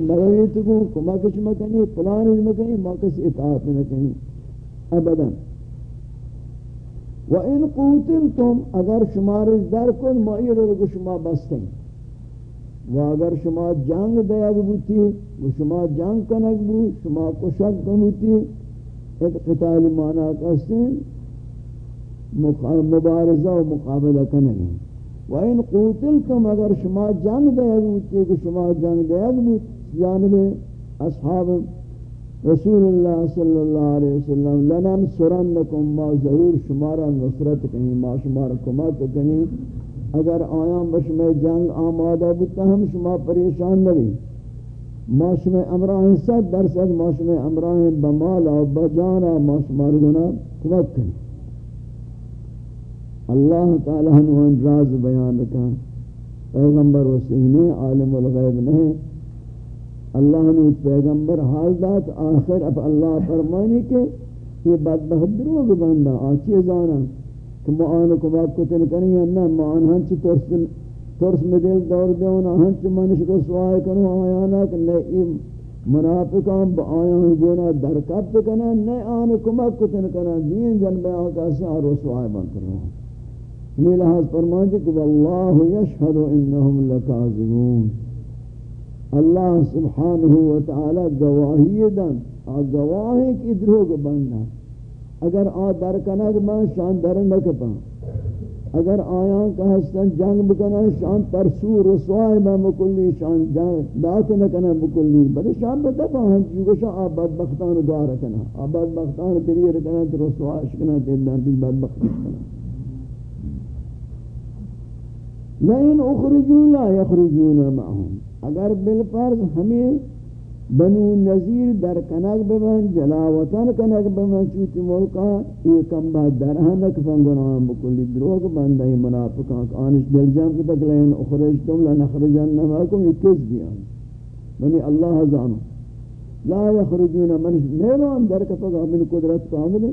لگویت کو کمکش مکنی، پلانش مکنی ما کسی اطاعت مکنی. ابدا. و ان قوتلتم، اگر شما شمارش در کن، ما یہ رو شما بستیں و اگر شما جنگ دیگ بوتی و شما جنگ کنک بو شما کشک کنوتی ایک قتال مانا کستیں مبارزہ و مقابلہ کنگیں و این قوتلتم، اگر شما جنگ دیگ بوتی کہ شما جنگ دیگ بوتی جانب اصحاب رسول اللہ صلی اللہ علیہ وسلم لنم سرنکم ما ضرور شمارا نصرت کہیں ما شمارا کمات کہیں اگر آیاں بشم جنگ آمادہ بتا ہم شما پریشان نبی۔ ما شما امراہ صد درصد ما شما امراہ بمالا بجانا ما شما رگنا کمات کہیں اللہ تعالیٰ ہنوان راز بیان رکھا پیغمبر وسینے عالم الغیب نہیں اللہ نے پیغمبر حال دات آخر اب اللہ فرمانی کہ یہ بدبخت دروگ بندہ آچی زانا کہ معان کو بات کو تن کریں یا نہ معان ہنچ ترس ترس میں دل دور دیونا ہنچ منش رسوائی کنو آیانا کہ نئے منافقان با آیان گونا درکت کنا نئے آن کمک کو تن دین جنبے آقا سے آن رسوائی بن کر رہا لحاظ فرمانی کہ واللہ یشہد انہم لکاذبون۔ اللہ سبحانہ و تعالی گواہی دن، آ گواہی کی دروگ بندہ اگر آ در کنگ من شان در نکپا اگر آیاں کا حسن جنگ بکنا شان ترسو رسوائی میں مکلی، شان جنگ دات نکنا مکلی۔ بلے شان بدفا ہم چونکہ شان آ بدبختان دعا رکنا آ بدبختان تری رکنا تو رسوائی شکنا تیدن تیز بدبخت رکنا لئن اخرجوا لا يخرجون معهم اگر بالفرض ہمیں بنو نظیر در کنک ببن جلاوطن کنک ببن چوتی ملکا یہ کم بعد درہنک فنگنام بکلی دروگ بندہی منافقان آنش دل جام کتک لین اخرجتم لنخرجن نماکم، یہ کس بیان بنی اللہ زانو۔ لا یخرجون منش نیلوان در کفگا من قدرت کامل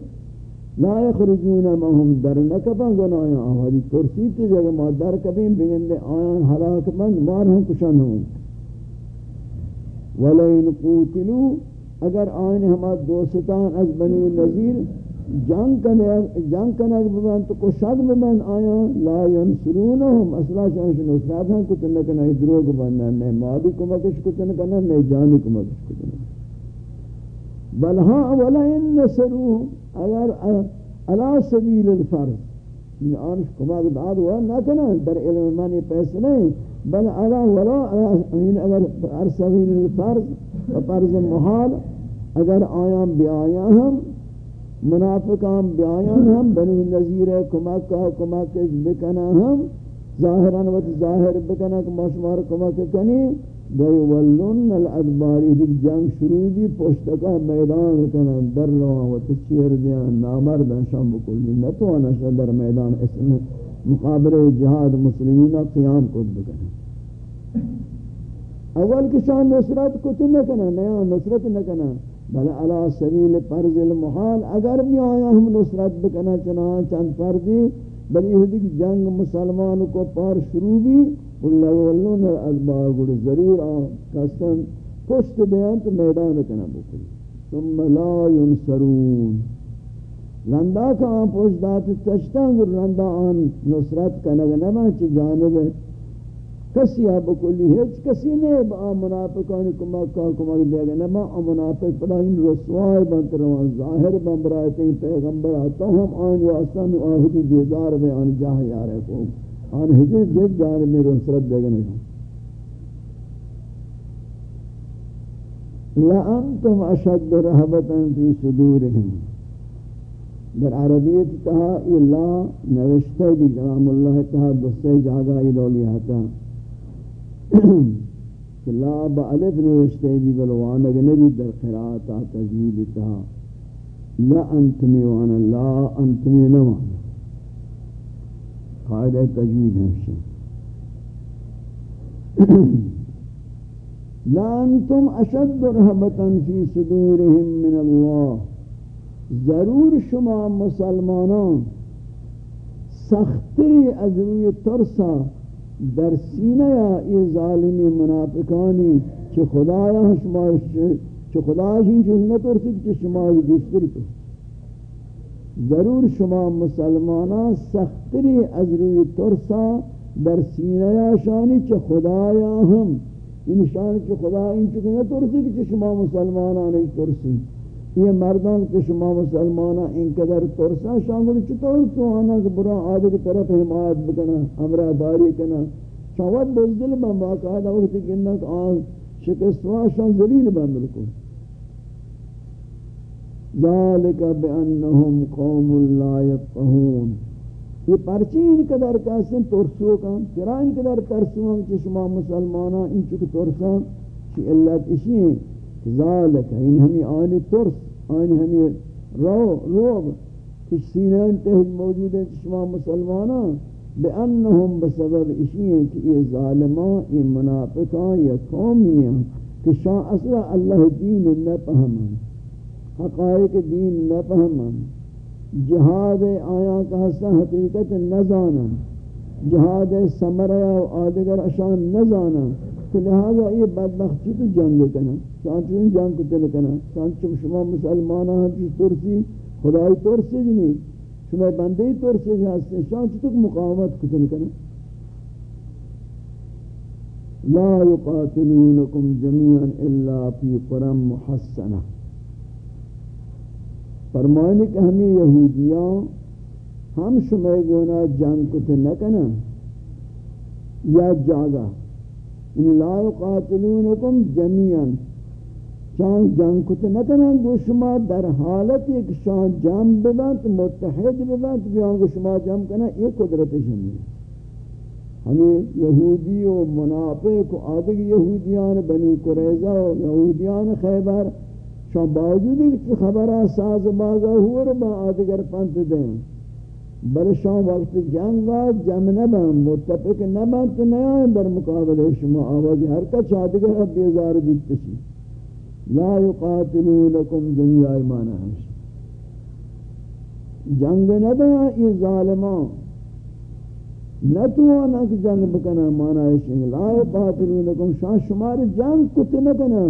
لا یخرجون مهم در نکفن گنایا آوازی ترسی تی جگہ ما در کبیم بگندے آیان حلاک بند مار ہم کشن ہوں ولین قوتلو، اگر آئین ہما دوستان از بنی نظیر جنگ کنگ جنگ کنگ ببن تو کو شک ببن آیا لا ینصرونہم اصلا شانش نصرات ہیں کچھ نکنہ دروگ بندن نہیں مالی کمکش کچھ نکنہ نہیں جانی کمکش کچھ نکنہ بل ہاں ولین نصروہم اگر علا سبیل الفرض یہ آنش کمک داد ہوا نہ کنا در علم مانی پیسے نہیں بل علا ولا این اگر ہر سبیل الفرض و فرض محال اگر آیاں بی آیاں ہم منافقان بی آیاں ہم بنی نظیر کمک کا کمک بکنا ہم ظاہران و ظاہر بکنا کہ مشمار کمک کنی گئی ولن الادبار ایک جنگ شروع دی پشتکا میدان کنن، در لوہاں و تشیر دیان نامردن شام بکلی نتوانا شا در میدان اسم مقابل جہاد مسلمین قیام کد بکنن اول کشان نصرت کو کت نکنن، نیا نصرت نکنن. بل علا سبیل پرز المحال، اگر بھی آیا ہم نصرت بکنن چنان چند پردی بل یہ جنگ مسلمان کو پار شروع بھی اللہ ولون الادبار گڑ ضرور آ کسن پشت بیان تو میدان کنا بکلی ثم لا ينصرون لندا کا آن پشت دات تشتان گر لندا آن نصرت کنگ نما چی جانب کسی آب کلی ہیچ کسی نہیں با منافقانی کمک کا کمک دے گا نما آن منافق پدا ان رسوائی بنت روان ظاہر بن برایتے پیغمبر آتا ہم آن واسطہ نو آہدی بیدار بے آن جاہ یارے کو آن ہجر جد جانب میں رنصرت دے گا نہیں لأنتم اشد رہبتا فی صدورہم در عربیت تہا یہ لا نوشتے دی کلام اللہ تہا دوستے جاگا یہ لولی آتا کہ لا با نوشتے دی بلوانگ نبی در قرآتا تجوید تہا لا انتمی وانا لا انتمی نوانا قاعدہ تجوید ہے لا انتم اشد رہبتا فی صدورہم من اللہ۔ ضرور شما مسلمانان سختری از روی ترسا در سینہ یا ای ظالمی منافقانی چھ خدایا شما چھ خدایا ہی جو نہ ترسی کہ شما گشتر تو ضرور شما مسلمانا سختری از روی ترسا در سینہ شانی چھ خدایا ہم ان شان چھ خدا ان چھ نہ ترسی کہ شما مسلمانا نہیں ترسی. یہ مردان کہ شما مسلمانا ان قدر ترسا شانگل چطور تو آنا کہ برا آدھے کی طرف حمایت بکنا امرہ داری کنا شاوت بزدل بن باقاعدہ وقتی کنک آن شکستوا شان ذلیل بن بالکل ذالک بانہم قوم لا یفقہون یہ پرچی ان قدر کیسے ترسو کام چرا ان قدر ترسو کہ شما مسلمانا ان چک ترسا چی اللہ اسی ہیں. ذالک ان ہمیں آنی ترس آنی ہمیں رو، روب کچھ سینین تحت موجود ہے شما مسلمانا. بأنهم بسبب اسی اشیئے کہ یہ ظالمان، یہ منافقان، یہ قومی ہیں. کہ شان اصلا اللہ دین نہ پہمان حقائق دین نہ پہمان جہاد آیا کا حصہ حقیقت نہ جانا جہاد سمرہ و آدگر اشان نہ جانا تو لہذا یہ بدبخت تو جنگ کنا چانچہ جنگ کتل کنا چانچہ شما مسلمان مسلمانہ ہم ترسی، خدای ترسی جنی شما بندے طور سے ہستے شان چطور مقاومت کتن کریں لا يقاتلونكم جميعا الا في قرى محسنه فرمانے کہ ہمیں یہودیاں ہم شما گونا کتے نہ کنا یا جاگا. ان لا يقاتلونكم جميعا شان جنگ کت نکنن گو شما در حالت ایک شان جام ببند متحد ببند بیان گو شما جام کنن یہ قدرت شمی ہمیں یہودی و منافق و آدھگ یہودیان بنی قریضہ و یہودیان خیبر شان باوجود ایک خبرہ ساز بازا ہوا رو با آدھگر پنت دیں بل شان وقت جنگا جم نبن متفق نبن تو نیائیں در مقابل شما آوازی ہر کچھ آدھگر بیزار بیتشی لا يقاتلونكم جميع ایمان ہمشہ جنگ ندا یہ ظالمان۔ نتوانا کہ جنگ بکنا مانا ہے لا يقاتلونكم شان شمار جنگ کت نکنا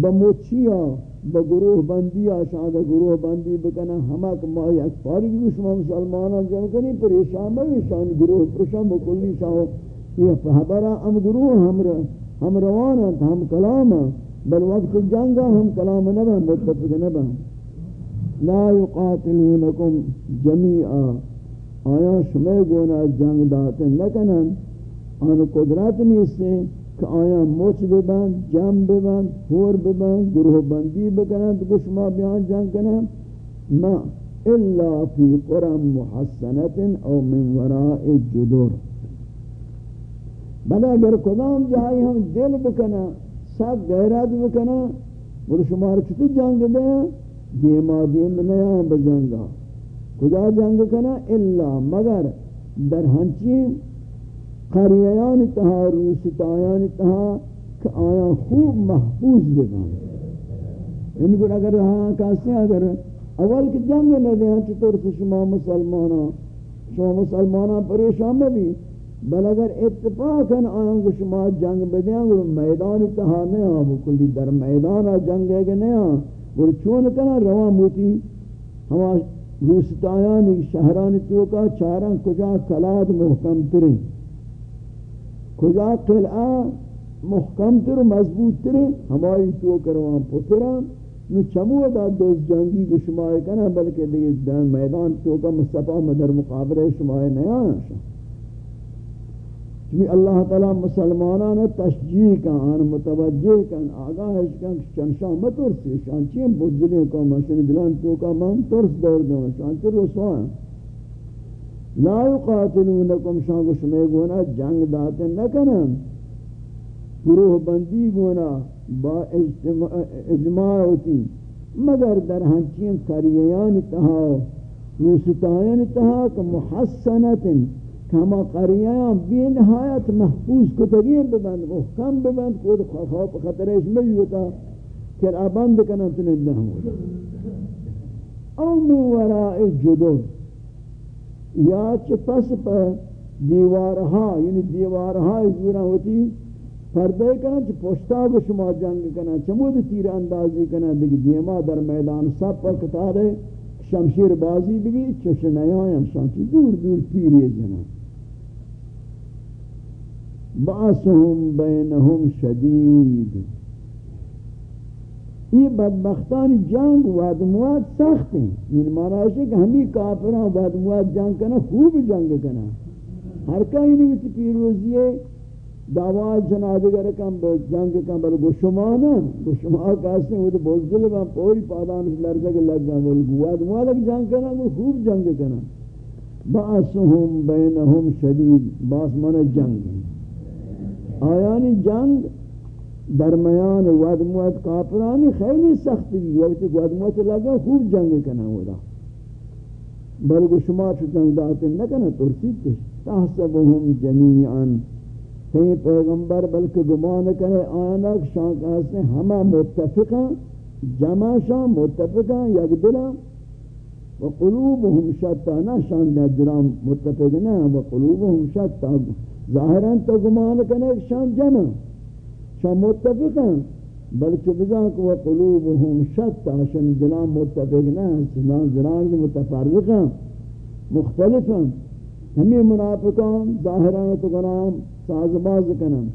بموچیا بگروہ بندیا شاید گروہ بندی بکنا ہما کہ ما یک پاری بھی شما مسلمانان جنگ کنی پریشان بھی شان گروہ پرشان بکلی شاہ یہ حبرہ ہم گروہ ہم روان ہیں ہم کلام. ہیں بل وقت جنگا ہم کلام نہ نبا متفق نہ نبا لا يقاتلونكم جميعا آیا شمی گونا جنگ داتن نکنن؟ آن قدرت نیستے کہ آیا موچ ببند، جم ببند، ہور ببند، گروہ بندی بکنن تو شما بیان جنگ کنن ما الا فی قرم محسنت او من وراء جدور بلے اگر کدام جائی ہم دل بکنن سب غیرت بکنا بر شمار کتی جنگ دیں دیما دیم نیاں بجنگا. کجا جنگ کنا؟ الا مگر در ہنچی قریان تہا روستایان تہا کہ آیا خوب محفوظ بکن یعنی کہ اگر ہاں کہتے ہیں اگر اول کی جنگ نہ دیں ہاں چطور سے شما مسلمانا شما مسلمانا پریشان میں بھی، بل اگر اتفاقا آن کو شما جنگ بدیں گو میدان تہا نہیں ہاں، آم کلی در میدان جنگ ہے کہ نہیں ہاں، آم وہ چون کنا روان موتی، ہما روستایان شہران توکا، چاران کجا کلاد محکم تریں کجا قلعہ محکم تر و مضبوط تریں ہمائی توکا روان پتران نو چمو دا دوست جنگی کو شمائے کنا بلکہ دیگه دیکھ میدان تو توکا مصطفیٰ مدر مقابلہ شمائے نہیں آیا چمی اللہ تعالی مسلمانان تشجیع کن، آن متوجہ کن آگاہ کن چنشان مترسی شان چیم بزدلی کا مشن دلان تو کا من ترس دور دون شان چر رسوا لا یقاتلونکم شان کو شمی گونا، جنگ داتے نکنن. گروہ بندی گونا با اجماع ہوتی. مگر در ہنچین کریان تہا روستایان تہا کہ محسنتن ہما قریان بی نہایت محفوظ کتگیر ببند، محکم ببند کود خواب خطرش مجی ہوتا کہ ابند کنن تنید نہ ہو او من وراء جدر یا چه پس پر دیوارها یعنی دیوارها زورا ہوتی، پردے کنا چھ پوشتا کو شما جنگ کنا چمود تیر اندازی کنا دیکھ دیما در میدان سب پر کتارے شمشیر بازی بگی، چوش نیایم شانچی دور دور تیری جنا. باسهم بینهم شدید. یہ بدبختان جنگ وادموات سخت ہیں۔ یعنی معنی ہے کہ ہمیں کافران وادموات جنگ کنا خوب جنگ کنا ہر کہیں نہیں ہوتی پیروزی ہے۔ دعوی جنادگر کم جنگ کم بل گشمانا گشما کاسنے وہ تو بزدل با پوری پادان لرزگ لگ گا بل گواد موالک جنگ کنا وہ خوب جنگ کنا باسهم بینهم شدید، باس من جنگ۔ آیانی جنگ؟ درمیان ودموت کافرانی خیلی سختی. بھی وقتی ودموت لگا خوب جنگ کنا ودا. بلکہ شما چو جنگ داتے نکنا ترسید تش تحسبهم جمیعا. کہیں پیغمبر بلکہ گمان کرے آنا شان کہاستے ہما متفقا جمع شان متفقا یک دلا و قلوبهم شتا. نا شان نجرام متفق نا و قلوبهم شتا. ظاہران تو گمان کرے شان جمع. شان متفقا بلکہ بزان کو و قلوبهم شتا شان جرام متفق نا شان جرام متفرقا مختلفا ہمیں منافقان ظاہران تو گنام ساز باز کنن.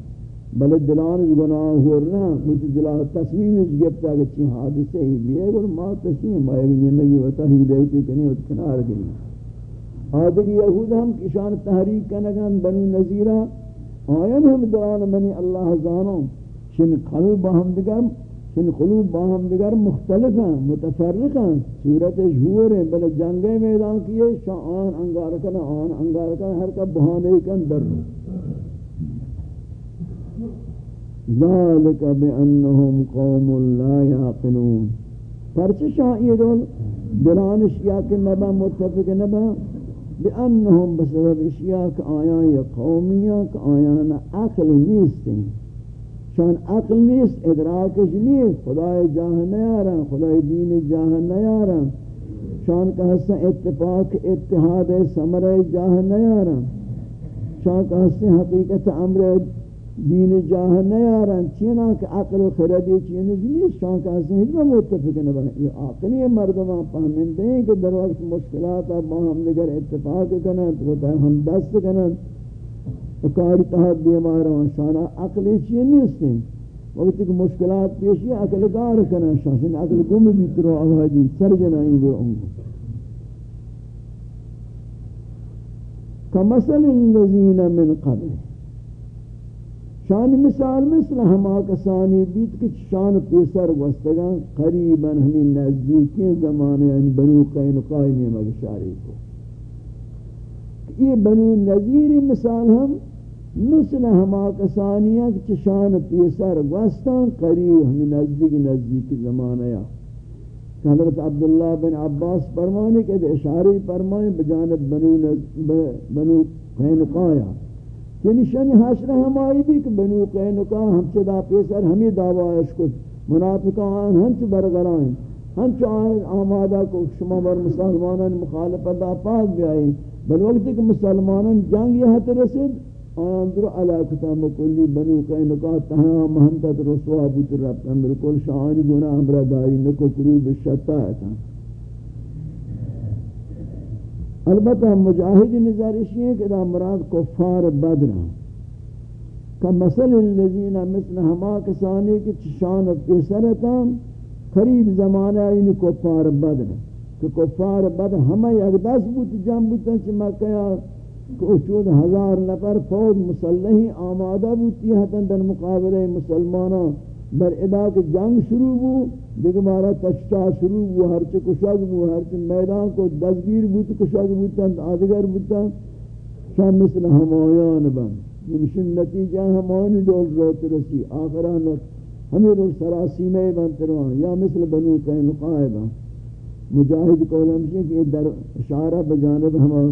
بل دلان گناہ ہو رہا مجھ دلان تصمیم اس گفتا کہ چی حادثے ہی بھی ہے اور ما تصمیم ما ایک زندگی وطا ہی دیوتی کنی وطا کنار گئی آدھر یہود ہم کشان تحریک کنگن، بنی نظیرہ آئین ہم دلان بنی اللہ زانوں؟ چن قلب ہم دگر چن قلوب باہم دگر مختلف ہیں متفرق ہیں صورت جھور ہیں، بلے جنگے میدان کیے، شاہ آن انگار کنا آن انگار کنا ہر کا بہانے کن در رو۔ ذالک بانہم قوم لا یعقلون پرچ شاہی دول دلان اشیاء کے نبا، متفق نبا بانہم بسبب اشیاء کے آیاں یا قومیاں کے آیاں عقل نیستیں شان عقل نیست، ادراکش نیست. خدای جاه نیارن خدای دین جاه نیارن شان کا حصہ اتفاق، اتحاد سمر جاہ نیارن شان کا حصہ حقیقت عمر دین جاہ نیارن. چینا کہ عقل و خردی چینے جنیس شان کا حسن ہجمہ متفق نبرن یہ عقلی مردمان پہمندے ہیں کہ در وقت مشکلات اب ہم لگر اتفاق کنن تو ہم دست کنن کاری تحت بیمارا شانا عقلی چینے ہیں وقت کہ مشکلات پیشی عقل کار کنن. شان عقل گم بھی ترو آوازی. سر جنائی گو انگو کمثل الذین من قبل. شان مثال مثل ہما کسانی بیت کہ شان پیسر وستگان قریبا ہمیں نزدیکی زمانے یعنی بنو قینقائی میں مگشاری کو۔ یہ بنو نظیر مثال ہم مثل ہما کسانی ہیں کہ شان پیسر وستان قریب ہمیں نزدیک نزدیکی زمانے حضرت عبداللہ بن عباس فرمانے کہ اشاری فرمانے بجانب بنو, بنو قینقایا یعنی شنی حشر ہمائی بھی کہ بنو قینقا ہم چدا پیسر ہمیں دعوائش کو منافقان ہم چ برگرائیں۔ ہم چ آمادہ کو شما بر مسلمانان مخالفت پاک بھی آئی بل وقت کہ مسلمانان جنگ یہ حت رسید، آن در علاقتا مکلی بنو قینقا تہاں محمدت رسوا بوت رب بالکل شاہانی گناہ ہمرا داری نکو قروب شتا ہے البتہ مجاہد نظارشی ہے کہ دا مراد کفار بدر کا مثل الذین مثل ہما کسانی کی چشان و پیسرتا قریب زمانہ این کفار بدر کہ کفار بدر ہمیں یک دس بوت جم بوتا چی مکہ چود ہزار نفر فوج مسلحی آمادہ بوتی حتن در مقابلہ مسلمانوں بر ادا کے جنگ شروع ہو دیکھ مارا تشتا شروع ہو ہر چ کشاگ ہو ہر چ میدان کو دزگیر بوت کشاگ بوتن آدگر بوتن شام مثل ہمایان بن نمشن نتیجہ ہمان دول روت رسی، آخران ہمیں رو سراسی میں بنتروان یا مثل بنو قینقاء بن مجاہد قول ہمشن کہ در اشارہ بجانب ہم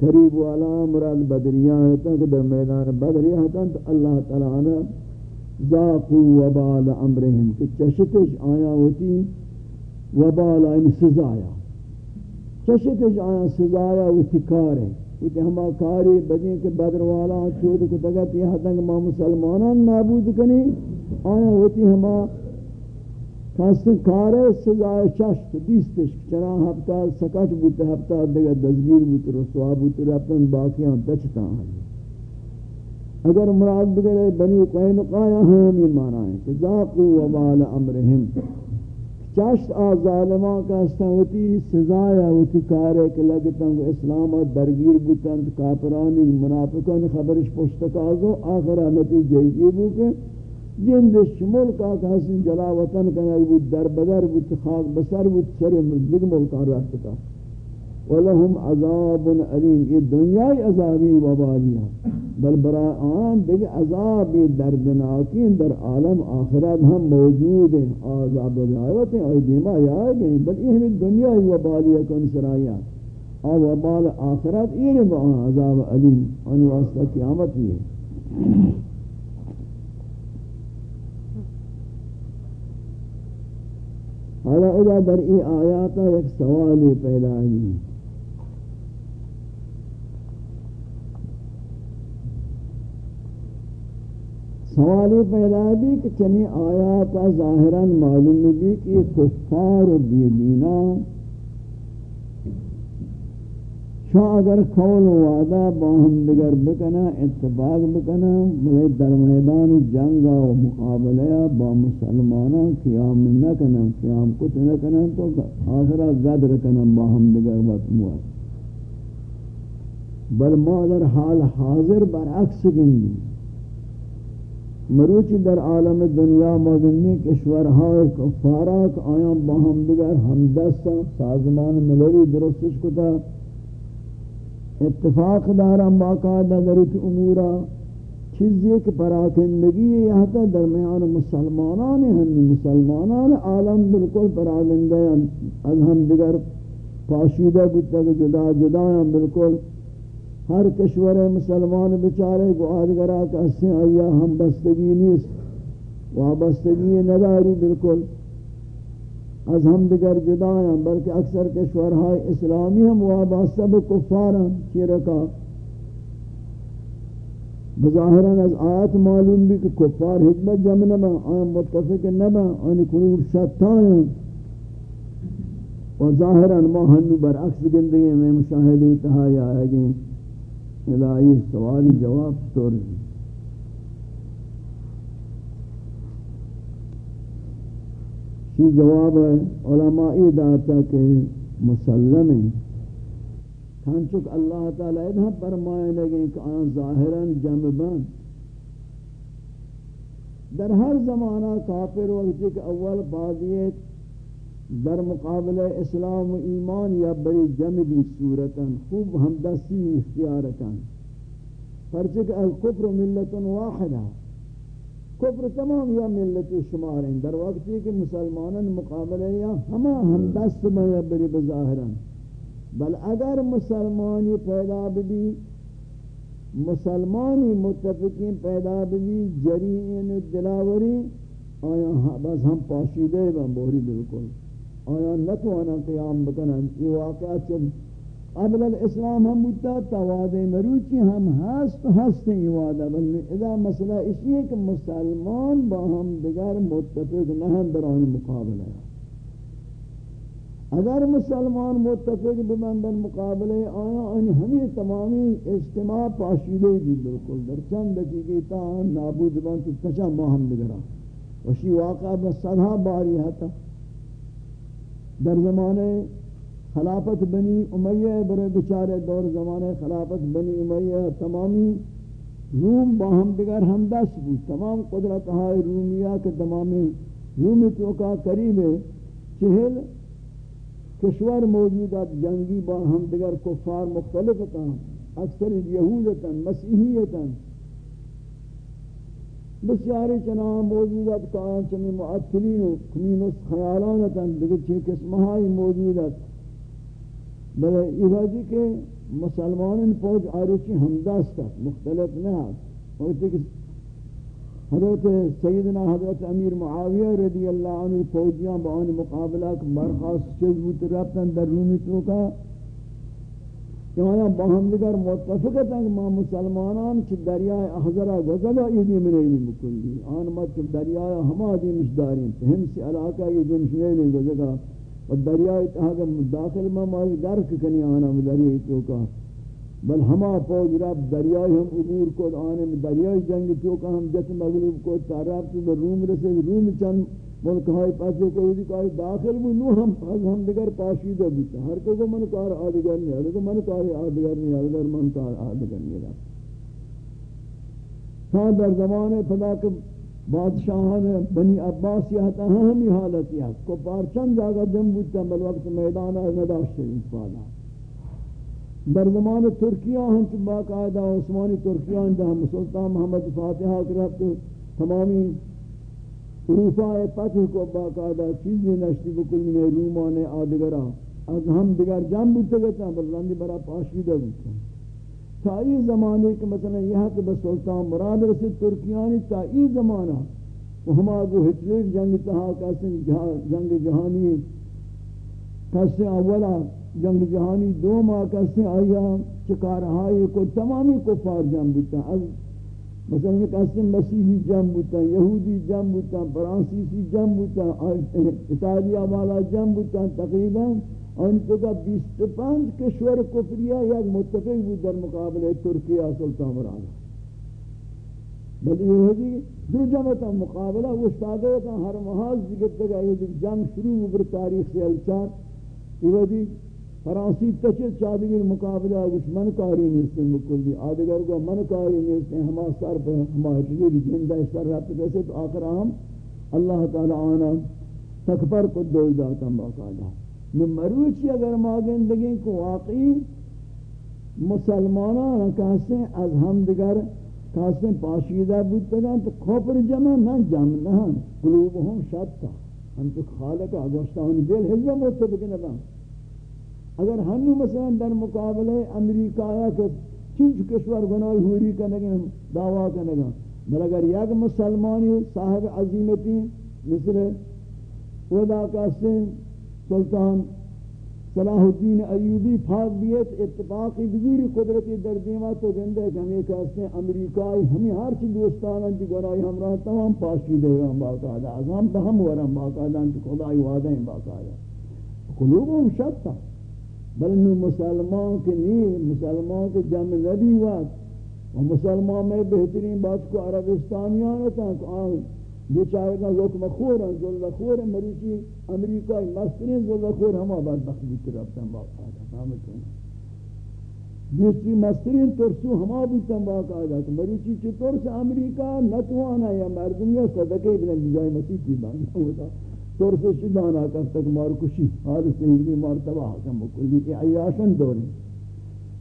قریب والا مراد بدریاں ہوتا کہ در میدان بدریاں ہوتا تو اللہ تعالی ذاقوا وبال امرهم. کہ چشتش آیا ہوتی وبال ان سزایا. چشتش آیا سزایا ہوتی کار ہے وتی ہما کاری بدی کے بدر والا چود کو تگت یہ حدنگ ما مسلمانان نابود کنی. آیا ہوتی ہما کاست کار سزائے چشت دیستش. چرا ہفتہ سکٹ بوتے ہفتہ دیگر دزگیر بوتے رسوا بوتے رفتن باقیاں دچتا ہیں اگر مراد بگرے بنی قینقایا ہم، یہ مانا ہے کہ ذاقو وبال امرہم۔ چشت آ ظالمان کا استوتی سزایا ہوتی کارے کہ لگتا کہ اسلام درگیر بوتن کافرانی منافقان خبرش پشتکازو آخرہ نتیجہ یہ بو کہ جندش ملکا کہ حسن جلا وطن کنگ بود در بدر بود، خاک بسر بود، سر ملک ملکا رہتا۔ ولهم عذاب علیم. یہ دنیای عذابی وبالیا بل برای آن دیکھ عذاب دردناکی در عالم آخرت ہم موجود ہیں. عذاب دعوت ہیں. اور دیما یا گئیں بل یہ دنیای وبالیا کن سرائیات اور وبال آخرت یہ عذاب علیم. ان واسطہ قیامت یہ حالا اذا در ای آیاتا ایک سوالی پیدا ہے سوالی پیدا بھی کہ چنی آیاتا ظاہراً معلوم بھی کہ کفار و بیدینان شاہ اگر قول و وعدہ باہم دگر بکنا، اتفاق بکنا ملے در میدان جنگا و مقابلہ با مسلمانا قیام نکنا، قیام کت نکنا، تو آخرہ قدر کنا باہم دگر بکموا بل ما در حال حاضر برعکس گندی مروچی در عالم دنیا مگنی کشورهای کفارات آیان باہم دگر ہمدستا سازمان ملوی درستش کتا. اتفاق دارم باقاعدہ درت امورا. چیزی کہ پراکندگی یہاں تا درمیان مسلمانان ہیں مسلمانان عالم بالکل پراکندہ از ہم دیگر پاشیدہ بودتا جدا جدا ہیں بالکل ہر کشور مسلمان بچارے کو آدگرہ کہ اس آیا، ہم بستگی نیست، وابستگی نداری بالکل۔ از ہم دیگر جدا ہیں بلکہ اکثر کشورهای اسلامی ہم وابستہ بکفار ہیں چیرکا بظاہراً از آیات معلوم بھی کہ کفار حکمت جمع نبا آن متفق نبا آن قلوب شتان ہیں و ظاہراً ما ہنو برعکس گندگی میں مشاہدی تہائی آئے گئے۔ الہی سوالی جواب سور دی کی جواب ہے، علماء داتا کہ مسلم ہیں۔ کھانچک اللہ تعالی ادھا فرمائے لگے کہ آن ظاہراً جمع بند۔ در ہر زمانہ کافر وقتی کہ اول بازیت در مقابل اسلام و ایمان یا بری جمع بھی صورتاً خوب ہمدستی اختیارتاً پرچک الکفر ملت واحدہ کفر تمام یا ملت شمار ہیں در وقتی کہ مسلمانان مقابلے یا ہما ہم دست میں بری بظاہران بل اگر مسلمانی پیدا بھی مسلمانی متفقین پیدا بھی جریئین دلاوری، آیا بس ہم پاشیدے بہن بوری بالکل آیا نتوانا قیام بکنن یہ واقعات چل قبل الاسلام ہم بودتا، تواد مروچی ہم ہست ہست ہی وعدہ بلنے اذا مسئلہ اسی ہے کہ مسلمان با ہم دگر متفق نہن دران مقابلہ اگر مسلمان متفق بمن بمندن مقابلے آیا ان ہمیں تمامی اجتماع پاشیلے بھی بالکل. در چند دقیقی تا نابود بان تو کچا با ہم دگرا وشی واقعہ بس صدہ باری ہے در زمانے خلافت بنی امیہ برے بچارے دور زمانے خلافت بنی امیہ تمامی روم باہم دیگر ہم دس بود. تمام قدرت ہائے رومیہ کے تمامی رومی تو کا قریب چہل کشور موجودات جنگی باہم دیگر کفار مختلف تھا اکثر یہودتا مسیحیتا بسیاری چنان موجودات کان چنین معطلین و کمینوس خیالانتا دیگر چھ قسمہائی موجودات بلے ایواجی کے مسلمان فوج آروچی ہمداست مختلف نہ ہوتی کہ حضرت سیدنا، حضرت امیر معاویہ رضی اللہ عنہ فوجیاں بآن مقابلہ برخواست چیز بوت رفتن در رومی تو کا کہ ہاں آیا باہم دیگر متفقت ہیں کہ ما مسلمانان چھ دریائے احضرہ گزگا یہ دی من ایلی مکلی آن مت چھ دریائے ہما دی مشدارین ہم سی علاقہ یہ دی مشنیلی گزگا و دریائے تہاں داخل میں مائی درک کنی آنا دریائے توکا۔ بل ہما فوج رب دریائے ہم عبور کو آنے میں دریائے جنگ چوکا ہم جت مغلوب کو تاراب تو روم رسے روم چند ملک ہائی پاسے کو یدی کہا داخل بھی نو، ہم از ہم دیگر پاسی پاشیدہ بیتا ہر کو من کار آدگر نہیں، ہر کو من کار آدگر نہیں، ہر من کار آدگر نہیں رہا۔ ہاں در زمان پدا کے بادشاہان بنی عباس یہ تا ہاں، ہمی حالت یہ کو پارچن جاگا دم بودتا بل وقت میدان نداشتے انفادا در زمان ترکیہ ہم چھ باقاعدہ عثمانی ترکیہ اندہ سلطان محمد فاتحہ کے کرت تمامی اروفا پتہ کو باقاعدہ چیزی نشتی بکلی میں رومان آدگرہ از ہم دیگر جام بودتا گتا بل رندی برا پاشیدہ بودتا تا ای زمانے کہ مثلا یہ کہ بس سلطان مراد رسید ترکیانی، تا ای زمانہ وہ ہما جو ہٹلر جنگ تہا کسن جنگ جہانی. کسن اولا جنگ جہانی دو ماہ کسی آیا، چکارہائی کو تمامی کفار جم بوتا از مثلا ایک قسم مسیحی جم بوتا یہودی جم بوتا فرانسیسی جم بوتا اطالیا والا جم بوتا تقریباً. ان کو کا بیست پانچ کشور کفریہ یک متفق بود در مقابل ترکیہ سلطان مرانا بل یہودی دو جمعتا مقابلہ وہ استادہ تھا ہر محاذ ذکر تک آئی جنگ شروع بر تاریخ سے الچار یہودی فرانسی تچے چادگیر مقابلہ من کاری نیستے مکلی آدگر کو من کاری نیستے ہما سر پہ ہما حجیر جندہ سر رہتے کیسے تو آخر ہم اللہ تعالی آنا تکبر کو دوئی داتا باقاعدہ میں مروچی اگر ماگندگی کو واقعی مسلمانان کہتے از ہم دیگر کہتے پاشیدہ بودتا تو کھوپر جمع نہ جمع نہ قلوبهم شتا ہم تو خالق آگوشتانی دل حجم ہوتے بکنے بہن اگر ہنو مثلا در مقابلے امریکہ آیا کہ چنچ کشور گناہی ہوری کنگا دعویٰ کنگا بل اگر یک مسلمانی صاحب عظیمتی مثل ودا کاسن سلطان صلاح الدین ایوبی، پاک بیت، اتفاقی بزیری قدرتی در دیما تو گندے کہ ہمیں کہتے امریکائی، ہمیں ہر چی دوستانا جی گناہی ہمراہ، تمام پاشی دے گا باقاعدہ از ہم بہم ورم باقاعدہ خدای وعدہ ہیں باقاعدہ۔ قلوبهم شتا بل نو مسلمان کے نہیں مسلمان کے جمع نبی وقت۔ و مسلمان میں بہترین بات کو عربستانیان ہوتا ہے کہ آن یہ چاہے گا لکم خور ہیں ذل خور ہیں مریچی امریکای مسترین ذل خور ہما بعد بخلی کربتا ہیں باقاعدہ سامتون جیسی مسترین ترسو ہما بودتا باقاعدہ کہ مریچی چی ترس امریکا نتوانا یا مردمی صدقے بنا جائے مسیح کی بانتا ہوتا۔ طور سے دانا کر تک مار کشی حال سے ہی مار تباہ کم کلی کہ عیاشن دوری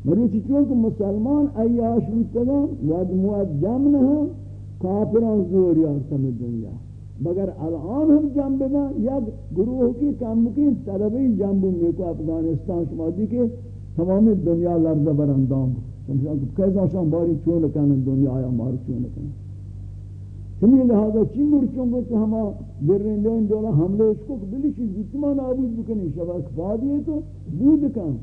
مریچ چونکہ مسلمان عیاش ہوتا واد مواد جم نہ کافران زور یار دنیا مگر الان ہم جم بنا یا گروہ کی کام کی طلبی جم بنے کو افغانستان شما دی کہ تمام دنیا لرزہ برندام سمجھا کہ کیسا شان باری چون کنن دنیا آیا مار چون کنن ہمیں لہذا چی مرچوں کو تو ہما برین دین دولا حملے اس کو بلیشی زیتما نابود بکنی شبہ اکفادی ہے تو بود کن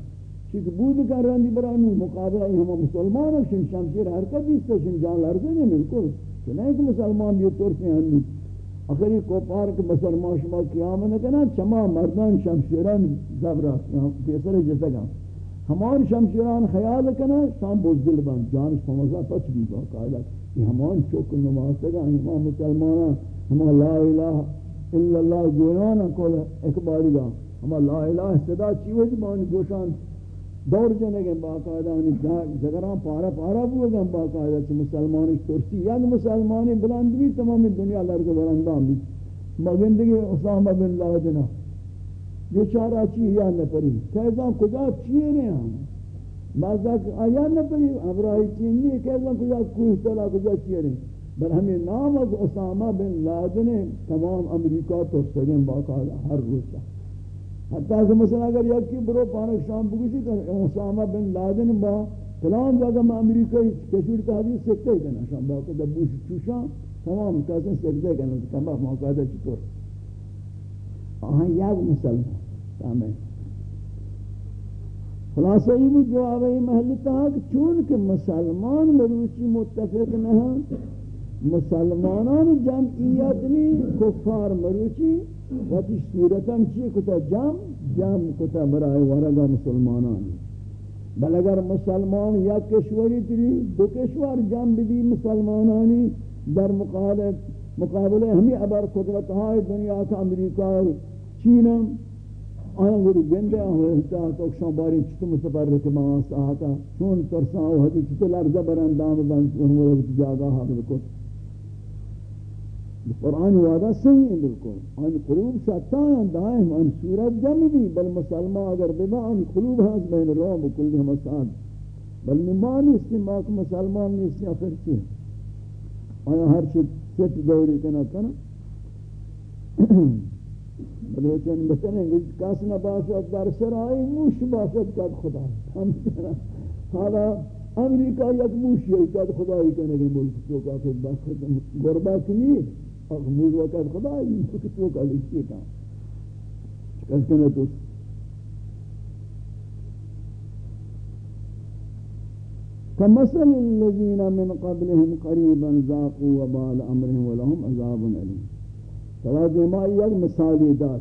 چیک بود کن رندی برانی مقابلہ ہما مسلمان ہیں شن شمشیر حرکت دیستا شن جان لرزے نہیں ملکل کہ نہیں کہ مسلمان بھی طور سے ہنی اخری کوپار کے مسلمان شما قیام نکنا چما مردان شمشیران زبرہ پیسر جیسا گا ہمان شمشیران خیال کنا شام بزدل بند جانش پمزا پچ بھی با باقاعدہ یہ ہمان چوک نماز تگا ہمان مسلمانا ہمان لا الہ الا اللہ گویانا کول اکباری گا۔ ہمان لا الہ صدا چیوے جبانی گوشان۔ دور جنے گئے، باقاعدہ جگران پارا پارا بوئے گا، باقاعدہ چی مسلمانی کرسی۔ یک مسلمانی بلند بھی تمام دنیا لرگ بلندان بھی۔ مگندگی اسامہ بن لادنا بیچارہ چیئے یا نپری؟ کہتا کجا چیئے نہیں ہم مازک آیا نہ پری ابراہی چینی کیسا کجا کوئی تلا کجا چیرے بل ہمیں نام از اسامہ بن لادن تمام امریکہ تو سگن باقاعدہ ہر روز حتیٰ کہ مثلا اگر یکی برو پانک شام بگوشی کہ اسامہ بن لادن با فلان جگہ میں امریکہ کشور تحدیث سکتے کنا شام. باقاعدہ بوش چوشان تمام کہتے سکتے کنا تمام باقاعدہ چطور؟ آہاں یاد مسلمان. تمام. خلاصہ یہ بھی جواب ہے محلتا کہ چونکہ مسلمان مروچی متفق نہ مسلمانان جمعیت نی، کفار مروچی، وقتی صورتا چی کتا جم جم کتا برای ورگا مسلمانان۔ بل اگر مسلمان یا کشوری تری، دو کشور جم بھی مسلمانانی، در مقابل مقابلے ہمیں ابر قدرت ہائے دنیا کا امریکہ اور چینم آیا گوڑی گندے ہوئے ہتا تو شان باری چھتو متبرک ماں ساہتا؟ چون ترسان ہو حدی چھتو لرزہ برندام بند سنو جاگا ہاں حاضر کت قرآن وعدہ صحیح ہے بالکل۔ ان قلوب شتان دائم ان صورت جمع بھی، بل مسلمان اگر بما ان قلوب ہاں بین روم و کلی ہم اسان بل نمانی اس کی ماک مسلمان نہیں اس کی آخر کی آیا ہر چیز ست دوری کنا کنا؟ بل وہ چند گے کس نہ باشد در سرائی موش باشد کد خدا ہم حالا امریکہ یک موش یہ کد خدای کنے گے ملک تو کہ گربا کی موز وقت خدا ہے یہ کچھ تو کل اس کے کس کنے تو كمثل الذين من قبلهم قريبا ذاقوا وبال امرهم ولهم عذاب اليم توجہ ما یک مثال داد.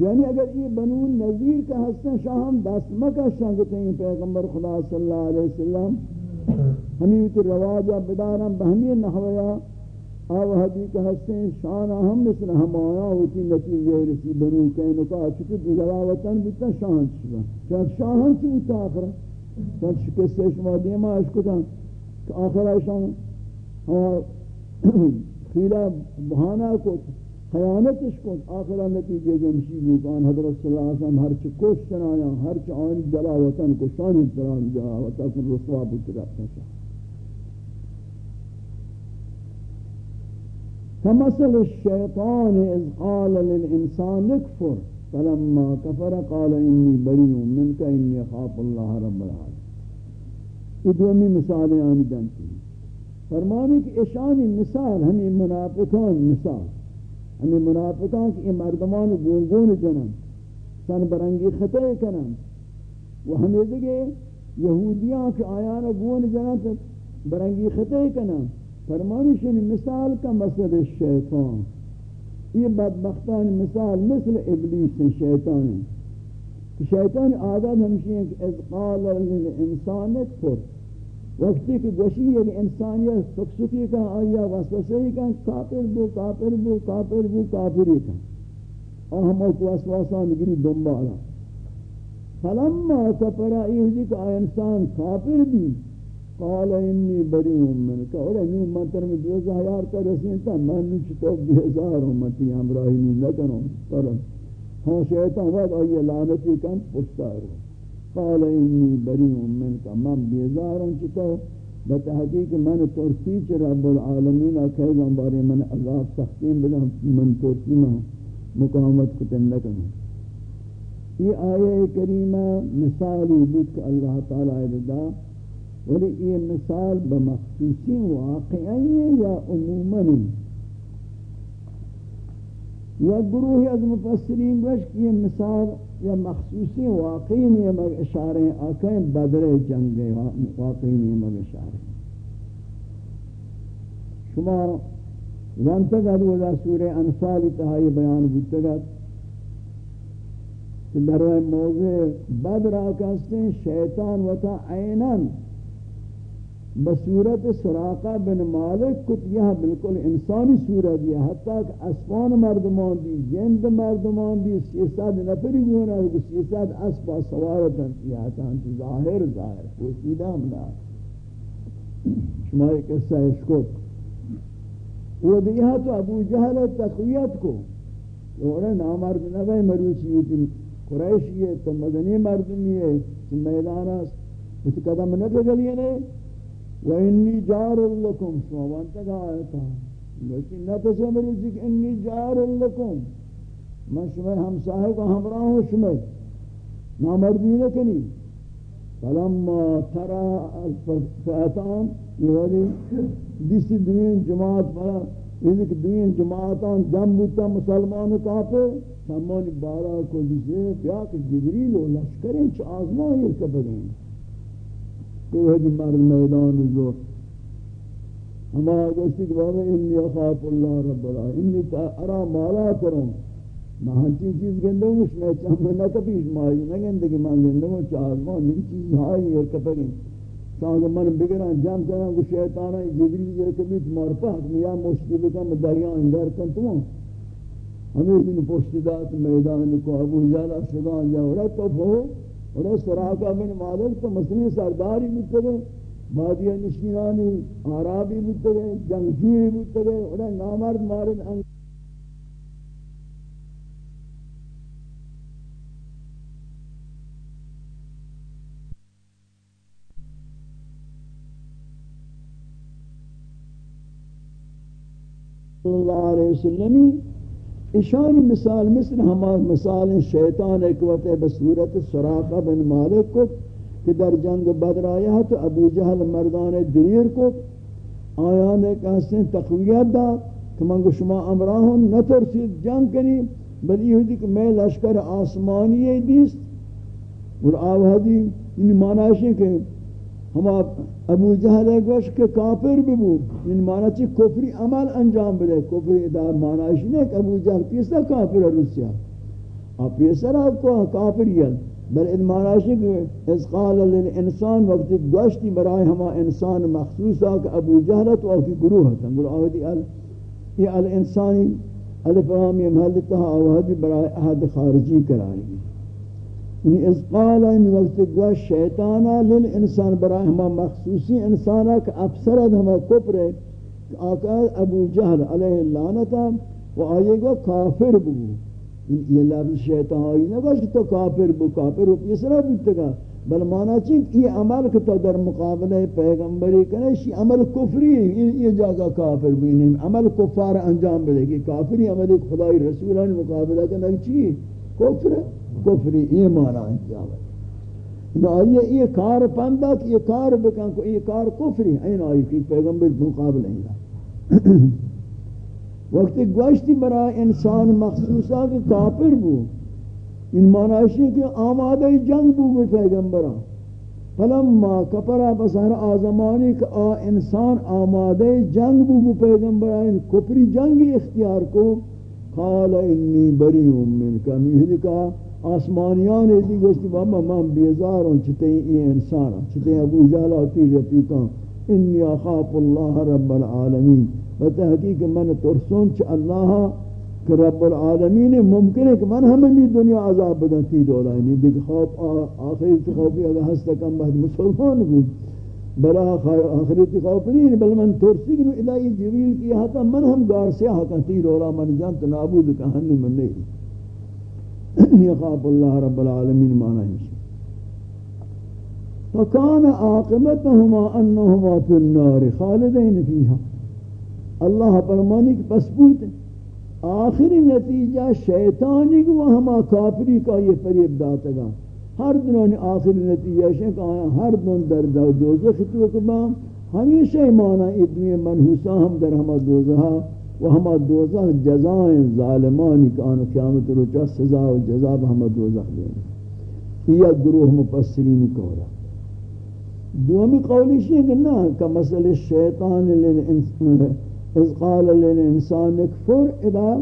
یعنی اگر یہ بنو نذیر کا حسن شاہم دست مکہ شانگتے ہیں پیغمبر خدا صلی اللہ علیہ وسلم ہمیں تو رواجہ بدارم بہمی نحویہ آو حدی کہ ہستیں شان ہم مثل ہم آیا ہوتی نتیجہ رسی بنو کہنو کا چکے دلاوطن بیتا شان چکا چاہت شان چی بیتا آخرا چاہت شکستے شما دیما اشکتا کہ آخرا شان خیلہ بہانہ کو خیانتش کو آخرا نتیجہ جمشی بیتان حضرت صلی اللہ علیہ وسلم ہر چی کوشت چنایا ہر چی آن دلاوطن کو شان دلاوطن رسوا بیتا رکھتا شاہ كمثل الشيطان إذ قال للإنسان اكفر فلما كفر قال إني بريء منك إني خاف الله رب العالمين ادومی مثالیں آنی دنتی فرمانی کہ اشانی مثال، ہمیں منافقان مثال۔ ہمیں منافقان کہ یہ مردمان گونگون جنن سن برنگی خطے کنن و ہمیں دیگے یہودیاں کہ آیانا گون جنن برنگی خطے کنن فرمانش مثال کا مثل شیطان۔ یہ بدبختان مثال مثل ابلیس شیطان شیطان عادت ہمشی ہے کہ از قال للانسان اکفر وقتی کہ گوشی یعنی ہے انسانیت سکسکی کا آیا وسوسی کا کافر بو کافر بو کافر بو، کافری کا اور ہم کو وسوسان گری دنبالا فلما کفر ایہدی کہ انسان کافر بھی قال انی بری منک اور انی مطر میں دو ہزار کا رسین تھا میں نیچ تو بھی ہزار امتی ہمراہی نہیں نکنوں پر ہاں شیطان وقت آئیے لعنتی کن پستا پشتار. قال انی بری منک من بیزاروں چکو بتحقیق من ترسی چ رب العالمین اکھے گا من عذاب سختین بلا من ترسی میں مقامت کتن نکنوں یہ آیہ کریمہ مثالی بک اللہ تعالی دا، ولی یہ مثال بمخصوصی واقعی یا عموماً؟ یا گروہ از مفسرین گوش کہ یہ مثال یا مخصوصی واقعی نیم اشارے آکیں بدر جنگ واقعی نیم اشارے شما وانتگد وزا سورہ انفال تہائی بیان بودتگد کہ در موضع بدر آکستے شیطان وطا عیناً بصورت سراقہ بن مالک کت یہ بالکل انسانی صورت یہ حتیٰ کہ اسفان مردمان دی، جند مردمان دی سیساد نفری گونا ہے کہ سیساد اسفا سوارتاں یہ حتیٰ ظاہر ظاہر پوشیدہ منا شما ایک قصہ اشکت وہ دیہا تو ابو جہل تقویت کو۔ انہیں نامرد نبی مروچی ہوتی قریشی ہے، تو مدنی مردمی ہے میدان ہے اس قدم نہ گلیے نہیں وإني جار لكم شما وانتا کا آیتا لیکن نہ تو سمجھے کہ انی جار لکم. میں شما ہمساہے کو ہمراہ ہوں شما نامردی نہ کنی فلما ترى فاتان یہ والی دیسی دوین جماعت پر یہ کہ دوین جماعتان جم بوتا مسلمان کافر سامان بارا کو دیسے بیا کہ جبریل و لشکریں چھ آزمان یہ کبھریں تو ہے مر میدان زور ہما گوشتی کہ بابا انی اخاف اللہ رب العالمین انی تا ارا مالا کروں میں ہنچی چیز گندوں اس میں چاہم میں نہ کبیش مائی نہ گندے کہ میں گندوں چاہم ماں نئی چیز ہائی ہے کپگیں چاہم من بگران جام کرنا کہ شیطانہ جبریل یہ کبیت مارپا میں یا مشتی بکا میں دریان اندر کن تو ہمیں دن پوشتی میدان کو ابو جالا شدان جا رہا تو بھو اور سراکہ بن مالک تو مسئلی سرداری مطلب متگے بادیہ نشینانی عرابی بودتے مطلب، جنگجوی بودتے مطلب، گئے انہیں نامرد مارد انگ اللہ علیہ وسلم اشانی مثال مثل ہمارے مثال شیطان ایک وقت بصورت سراقہ بن مالک کو کہ در جنگ بدر آیا تو ابو جہل مردان دیر کو آیان ایک حسن تقویت دا کہ منگو شما امراہن نترسید جنگ کنی، بل یہ ہوئی کہ میں لشکر آسمانی دیست اور آوہدی ان یعنی معنی ہے کہ ہم ابو جہل گوش کے کافر بھی بو ان معنی چی کفری عمل انجام بلے کفری دا معنی ہے کہ ابو جہل پیسا کافر ہے روسیا آپ پیسا رہا کو کافر یل بل ان معنی کہ اس قال للانسان وقت گوشتی برائے ہما انسان مخصوصا کہ ابو جہلت و کی گروہ ہے گروہ آوہدی ال یہ الانسانی الف رامی محلتها آوہدی برائے احد خارجی کرائے یعنی اس قال ان وقت گوش شیطانا للانسان برائے ہما مخصوصی انسانا کہ افسرد ہما کفر ہے کہ آقا ابو جہل علیہ اللعنتا و آئے گو کافر بگو. یہ لفظ شیطان آئی نہ کہ تو کافر بو، کافر ہو یہ سرا بودتا گا بل مانا چیز یہ عمل کہ تو در مقابلہ پیغمبری کنے شی عمل کفری یہ جاگا کافر بھی نہیں عمل کفار انجام بدے کہ کافری عمل خدای رسولان مقابلہ کنے چی؟ کفر کفری یہ مانا انجام ہے؟ نہ آئیے، یہ کار پندہ کہ یہ کار بکن کو، یہ کار کفری این آئی کہ پیغمبر مقابلہ ہی وقت گوشتی برای انسان مخصوصا کہ کافر بو۔ ان معنی کہ آمادہ جنگ بو گئے پیغمبران فلما کپرا بسہر آزمانی کہ آ انسان آمادہ جنگ بو گئے پیغمبران کپری جنگ اختیار کو۔ قال انی بری من کا میہدی کا۔ آسمانیان ایدی گوشتی بابا من بیزار ہوں چھتے یہ انسان چھتے ابو جہلہ کی رفیقان. انی اخاف اللہ رب العالمین. و تحقیق من ترسون چ اللہ کہ رب العالمین ممکن ہے کہ من ہمیں بھی دنیا عذاب بدن. تی دولا نہیں دیکھ خوف آخری تی خوفی اگر ہستا کم بہت مسلمان بود. بلا آخری تی خوف نہیں یعنی بل من ترسی کنو الہی جبیل کی حتا من ہم گار سے حقا تی دولا من جانت نابود کہنی من نہیں یخاف اللہ رب العالمین مانا ہے فکان عاقبتهما انهما في النار خالدين فيها۔ اللہ فرمانی کہ پس بود آخری نتیجہ شیطانی کو ہما کافری کا یہ فریب داتا گا۔ ہر دنوں آخری نتیجہ ہے کہ ہر دن در دوزخ تو کبا ہمیشہ مانا ادنی منحوسا ہم در ہما دوزہا و ہما دوزخ جزائیں ظالمانی کہ آن قیامت روچہ سزا و جزا با ہما دوزخ دیں یہ گروہ مپسرین کو رہا دومی قولی ہے کہ نا کہ مسئلہ شیطان از قال للانسان اکفر ادا.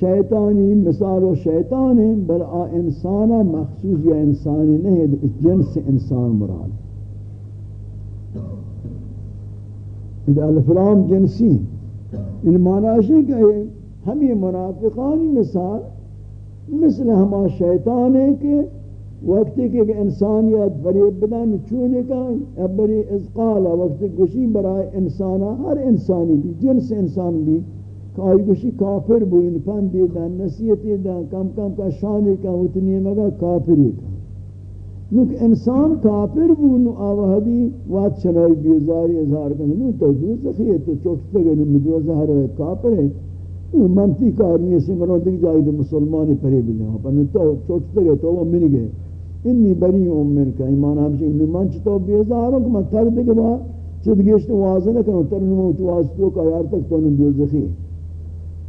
شیطانی مثال و شیطان ہے بل آ انسان مخصوص یا انسانی نہیں جنس انسان مراد. ادا الفلام جنسی. ان معنی کہ ہمیں منافقانی مثال، مثل ہما شیطان ہے کہ وقتی کہ انسانیت بری بدن چونے کا بری ازقال وقتی گوشی برای انسانا ہر انسانی بھی، جنس انسان بھی، کائی گوشی کافر بو ان پندی دن، نصیحتی دن، کم کم کا شانی کا، اتنی مگا کافری کا۔ نوک انسان کافر بو، نو آوہدی وات چنائی بیزاری اظہار کرنے نو تو دوزخی ہے تو چوٹتا گئے نو مدوزہ ہے کافر ہے منتی کارنی سے مرون دیکھ جائی دے مسلمانی پری بلے ہوں پر نو تو چوٹتا گئے تو وہ منی گئے انی بری من کا ایمان ہم سے من چ تو بیزار ہوں کہ میں تر دے کے بعد چد واضح نہ کرو تر نمو تو واسطو کا یار تک تو نم دوزخی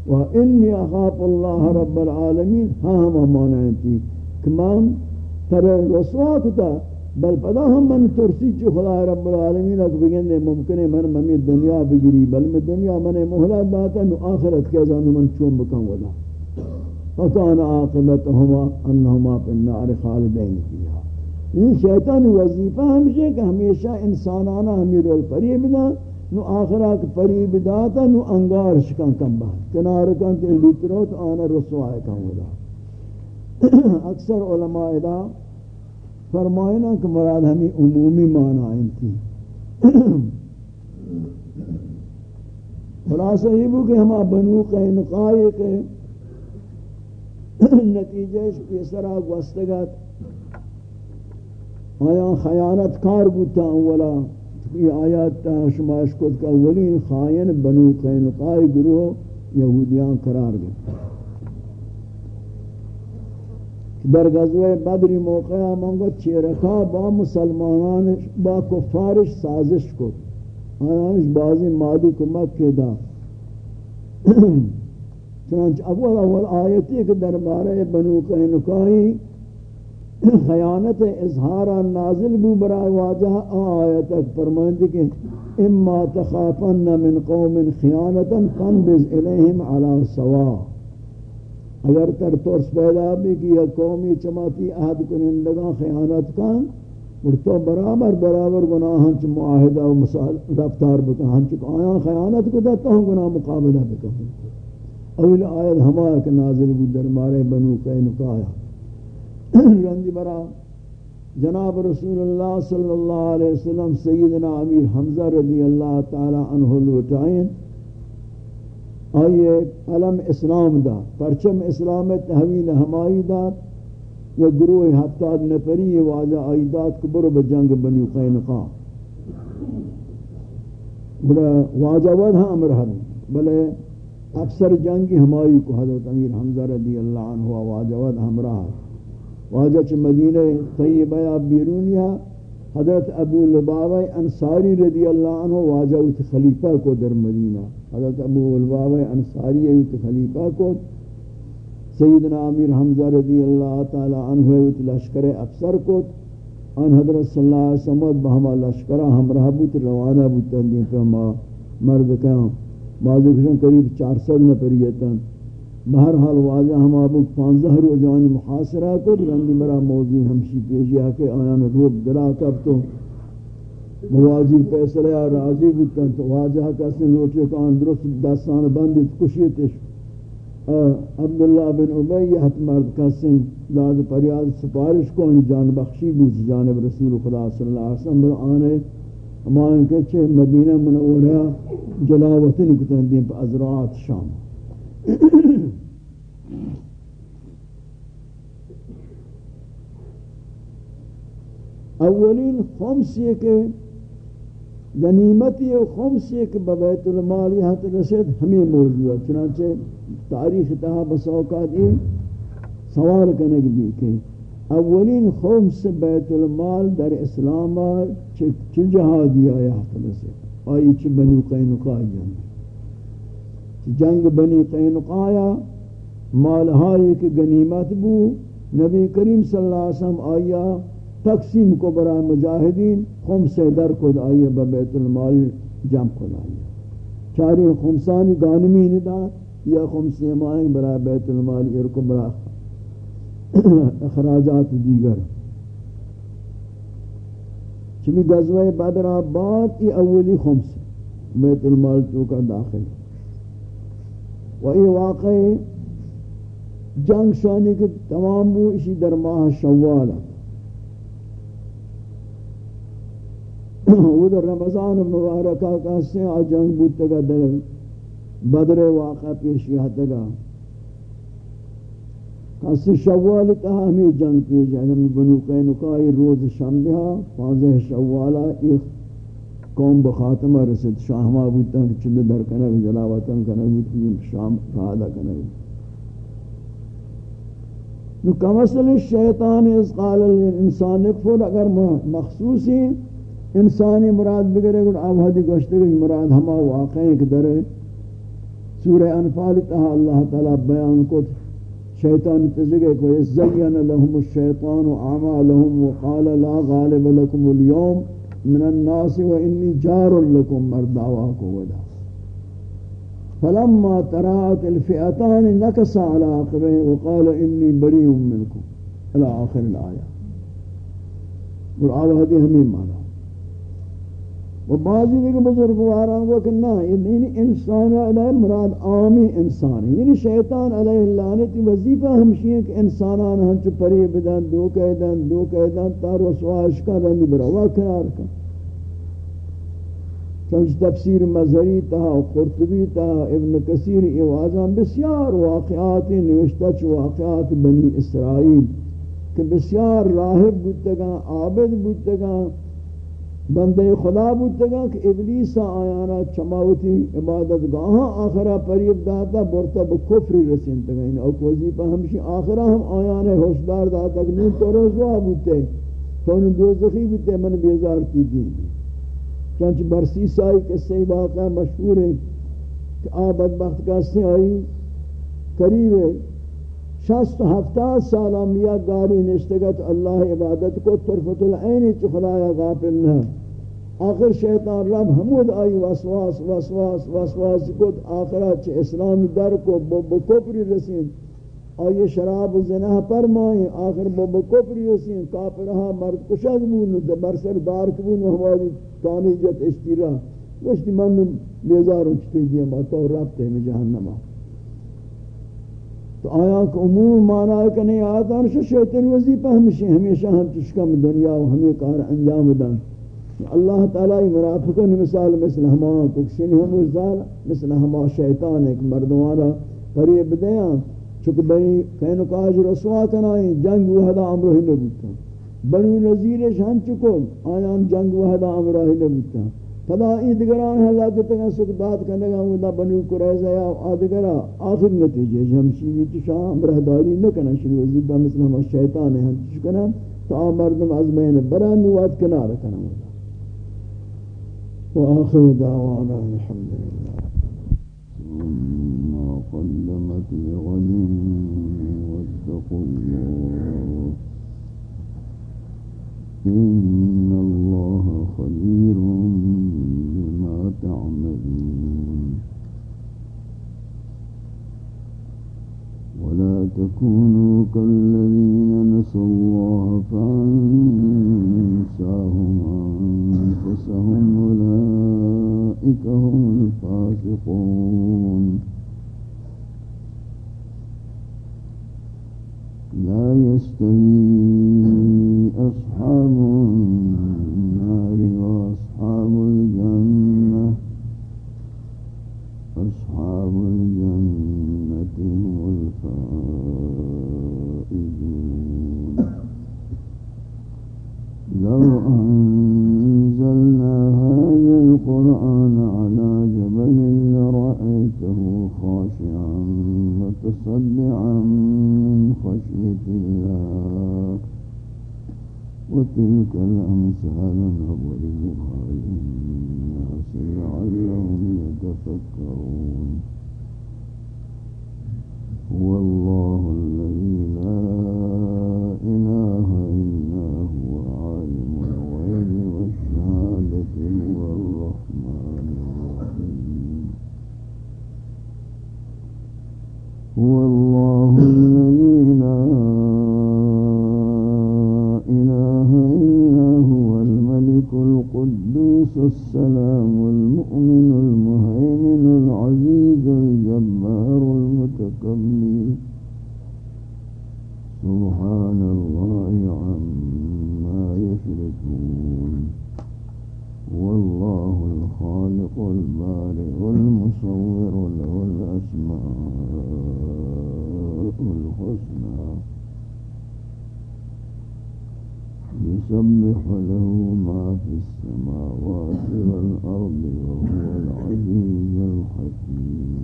و انی اخاف اللہ رب العالمین. ہاں ہم مانا انتی کمان تر رسوا کتا بل پدا ہم من ترسی چی خدا رب العالمین اک بگن دے ممکن من ممی دنیا بگیری بل میں دنیا من محلت داتا، نو آخرت کے زانو من چون بکن ودا۔ فکان عاقبتهما انہما پی النار خالدین کیا این شیطان وظیفہ ہمشہ کہ ہمیشہ انسانانا ہمیں رول فریب دا نو آخرہ کہ فریب داتا نو انگار شکن کم بہت۔ کنار کن تو لیترو تو آنا رسوائے کن ودا۔ اکثر علماء دا فرمائنا کہ مراد ہمیں عمومی معنی آئین تھی۔ خلاصہ یہ بھی کہ ہما بنو قینقائی کے نتیجہ اس پیسرہ گوستگت آیا خیانت کار بودتا اولا، یہ آیات تا شماش کد کا اولین خائن بنو قینقائی گروہ یہودیان قرار گئے۔ در غزوہ بدری موقع منگو چیرکا با مسلمانان با کفارش سازش کو آیانش بازی مادی کمک کے دا چنانچہ اول اول آیتی کہ دربارہ بنو قینقائی خیانت اظہار نازل بو برای واجہ آیت اک فرمائند کہ اما تخافن من قوم خیانتا فانبز الیہم علی سوا اگر تر ترس پیدا بھی کہ یہ قومی چماتی عہد کنندگاں خیانت کن اور تو برابر برابر گناہ ہنچ معاہدہ و رفتار بکن، ہنچ آیاں خیانت کو دیتا ہوں گناہ مقابلہ بکن۔ اول آیت ہمارا کہ نازل بود در مارے بنو قینقایا آیا رنجی برا، جناب رسول اللہ صلی اللہ علیہ وسلم سیدنا امیر حمزہ رضی اللہ تعالی عنہ لوٹائیں۔ آئیے علم اسلام دا، پرچم اسلام تحویل ہمائی دا، یا گروہ حتاد نپری واجہ آئیدات کبر بجنگ بنی قینقا بلے واجہ ود ہاں امر حد بلے اکثر جنگی ہمائی کو حضرت امیر حمزہ رضی اللہ عنہ واجہ ود ہمراہ۔ واجہ چھ مدینہ طیبہ یا بیرونیا حضرت ابو لباوی انصاری رضی اللہ عنہ واجہ اوت خلیفہ کو در مدینہ۔ حضرت ابو لباوی انصاری اوت خلیفہ کو۔ سیدنا امیر حمزہ رضی اللہ تعالی عنہ اوت لشکر افسر کو۔ ان حضرت صلی اللہ علیہ وسلم بہما لشکرہ ہمراہ بوت، روانہ بوتن دین پہ ما مرد کام بعض کشن قریب چار سد نفریتن بہرحال واضح ہم ابو پانزہ روزان محاصرہ کو۔ رندی مرا موضوع ہمشی پیشی ہے کہ آیان روب دلا کب تو۔ موازی فیصلہ یا راضی بودتن تو واضح کسی نوٹے کان درست دستان بندت کشیتش عبداللہ بن عبی حت مرد کسی لاد پریاد سپارش کو ان جان بخشی بود جانب رسول خدا صلی اللہ علیہ وسلم بر آنے۔ ہمان کہ چھے مدینہ منورہ جلاوطن کتن دین پر ازرعات شام۔ اولین خمس یہ کہ غنیمتی و خمس یہ کہ ببیت المال یہاں رسید ہمیں موضوع ہے چنانچہ تاریخ تہا بسوقات یہ سوال کرنے بھی کہ اولین خمس بیت المال در اسلام چھ جہادی آیا رسید؟ آئی چھ بنو قینقائی جنگ. جنگ بنی قینقایا مال ہائی کی غنیمت بو نبی کریم صلی اللہ علیہ وسلم آیا تقسیم کو برای مجاہدین، خمس در کد آیا ببیت المال جمع کد آیا چاری خمسانی گانمی ندا، یا خمسی مائیں برای بیت المال ارکو برای اخراجات دیگر. چمی گزوہ بدر آباد، ای اولی خمس. بیت المال تو داخل. و یہ واقع جنگ شانی کے تمام بو اسی در ماہ شوال. وہ در رمضان مبارکہ کا سے جنگ بودتا گا در بدر واقع پیش یہاں گا کسی شوال کہا ہمیں جنگ پیش ہے ہمیں بنو قینقائی روز شنبہ پانزہ شوالا ایک قوم بخاتمہ رسد شاہ بودتا کہ چلے در کنے بھی جلاوطن کنے بھی شام فعادہ کنے بھی نو کمثل الشیطان از قال الانسان اکفر اگر مخصوصی انسانی مراد بگرے گا آوہدی گوشتے گا مراد ہما واقعی کہ در سورہ انفال تہا اللہ تعالی بیان کو شیطان تزگے کو زین لهم الشیطان اعمالهم وقال لا غالب لكم اليوم من الناس وانی جار لكم مرداواکو ودا۔ فلما ترات الفئتان نكس على عقبه وقال اني بريء منكم الى اخر الايه اور آوہدی ہمیں مانا۔ و بعضی دیگه بزرگواران گو کہ نا یعنی انسان علیہ مراد عامی انسان یعنی شیطان علیہ لعنتی وظیفہ ہمشی ہے کہ انسانان ہم چو پری بدن، دو قیدن دو قیدن تا رسواش کا رندی بروا کنار کا چونچ تفسیر مظہری تہا قرطبی تہا ابن کثیر ایوازان بسیار واقعات نوشتہ چو واقعات بنی اسرائیل کہ بسیار راہب بودتگاں عابد بودتگاں بندے خدا بودتگا کہ ابلیس آیانا چماوتی عبادت گاہاں آخرہ پریب داتا برتا بکفری رسینتگا یعنی اوک وزیفہ ہمشی آخرہ ہم آیانے ہوشدار داتا کہ نون تو رسوا بودتے تو انہوں دوزخی بودتے من بیزار تی دین چنچ برسی سائی کسی واقعہ مشہور ہے کہ آباد بخت کا سے آئی قریب ہے شست ہفتاد سالہ میاں گاری نشتگت اللہ عبادت کو طرفت العینی چی خدایا غافل نہ آخر شیطان رب حمود آئی وسواس وسواس وسواس کت. آخرات چی اسلام در کو بکپری رسین. آئی شراب و زنہ پرمائیں آخر بکپری رسین. کافرہا مرد کشک بون برسر دار کبون ہماری تانی جت اشتیرہ. گوشتی من بیزاروں چتی دیا ما رب تے میں جہنم. آتا تو آیا کہ عموم معنی ہے کہ نہیں آتا ہے شیطان وظیفہ ہمیشہ ہمیشہ ہم تشکم دنیا و ہمیں کار انجام دن۔ اللہ تعالی مرافقن مثال مثل ہما ککشن ہم ازال مثل ہما شیطان ایک مردوانا پریب دیاں چکہ بنی کہنو کاج رسوا کنائیں جنگ وحدہ امرہ نبوتا بنی نظیرش ہم چکو آیان جنگ وحدہ امرہ نبوتا فدا ایدگران حالات تکن سکھ بات کرنے گا ہوں بنو قریضہ یا آدگرہ آخر نتیجے جمشی بھی تو شاہ برہداری نکنن شروع وزیبہ مثل ہم شیطان ہیں، ہم چکنن تو آ مردم از بین بران نوات کنار کنن وآخر دعوانا الحمد لله ما قدمت لغنين واتقوا الله. الله يسبح له ما في السماوات والأرض وهو العزيز الحكيم.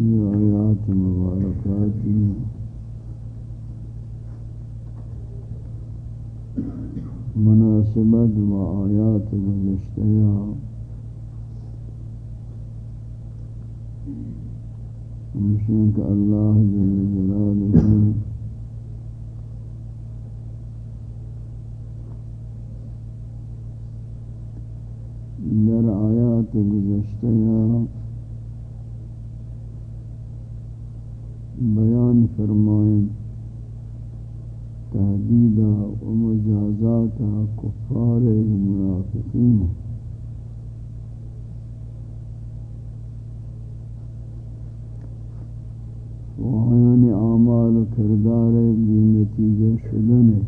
يا آيات مباركات. مناسبة مع آيات مجشتها ہمشین کہ اللہ جل جلالہ در آیات گزشتہ بیان فرمائیں تحدید و مجازات کفار منافقین. وہاں اعمال و کردار بھی نتیجہ شدن. ہے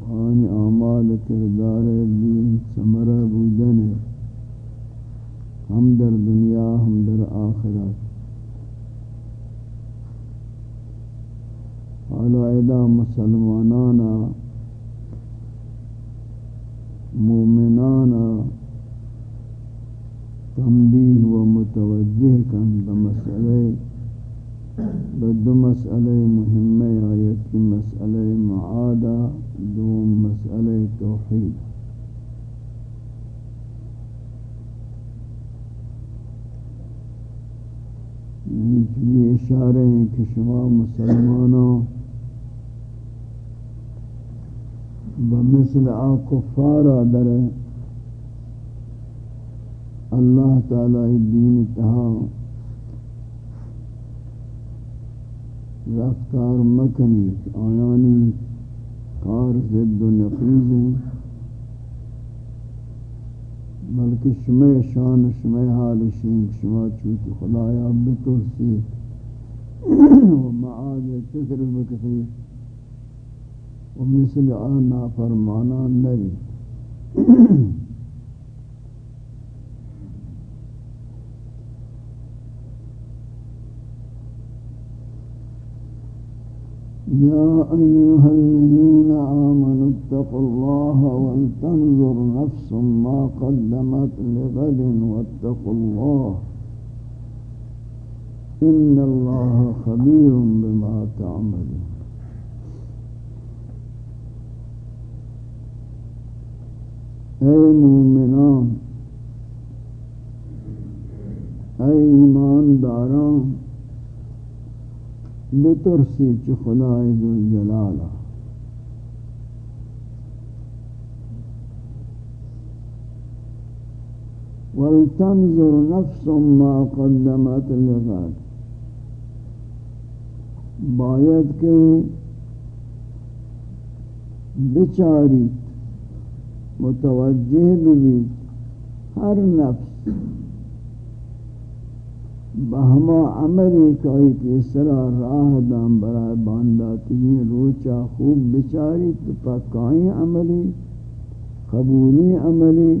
وہاں اعمال و کردار بھی ثمرہ بودن. ہے ہم در دنیا ہم در آخرت. حالا مسلمانانا، مومنانا تنبیہ و متوجہ کن بمسئلہ بدو مسئلہ مهمہ آیت کی مسئلہ معادہ دوم مسئلہ توحید. یعنی یہ اشارے ہیں کہ شما مسلمانوں بمثل آکفارا در اللہ تعالی دین تہا رفتار مکنی، آیانی کار زد و نقیز ہیں، بلکہ شمع شان شمع حال شین شما چوت خدایا بتوسی، و معاد تکر بکثیر ومثل آنا فرمانا نبی۔ يا أيها الذين آمنوا اتقوا الله ولتنظر نفس ما قدمت لغد واتقوا الله. إن الله خبير بما تعملون. اے مومنان اے ایمانداران بترسی چو خدای ذوالجلالا ولتنظر نفس ما قدمت لغاد باید که بچاری متوجه ببید هر نفس بہما عملی کوئی تیسرا راہ دام برای بانداتی روچا خوب بچاری تو عملی، قبولی عملی،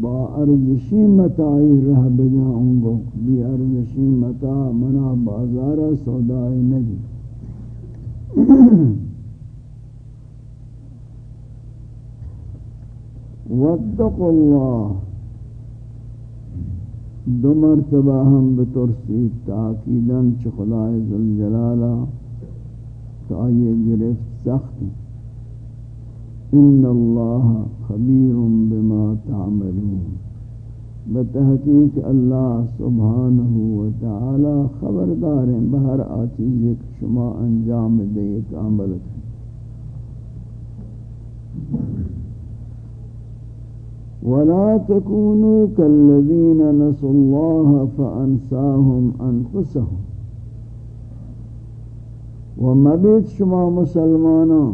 با ارزشی متائی رہ بجاؤں گو بی ارزشی متا منا بازار سودائی نجی واتقوا الله. دو مرتبہ ہم بترسی تاکیدن چھ خدای ذوالجلالہ تو آئیے گرفت سخت. ان اللہ خبیر بما تعملون. بتحقیق اللہ سبحانہ وتعالی خبردار ہیں، بہر آچیز ایک شما انجام دے ایک عمل. ولا تكونوا كالذين نسوا الله فأنساهم أنفسهم. ومبيت شما مسلمانان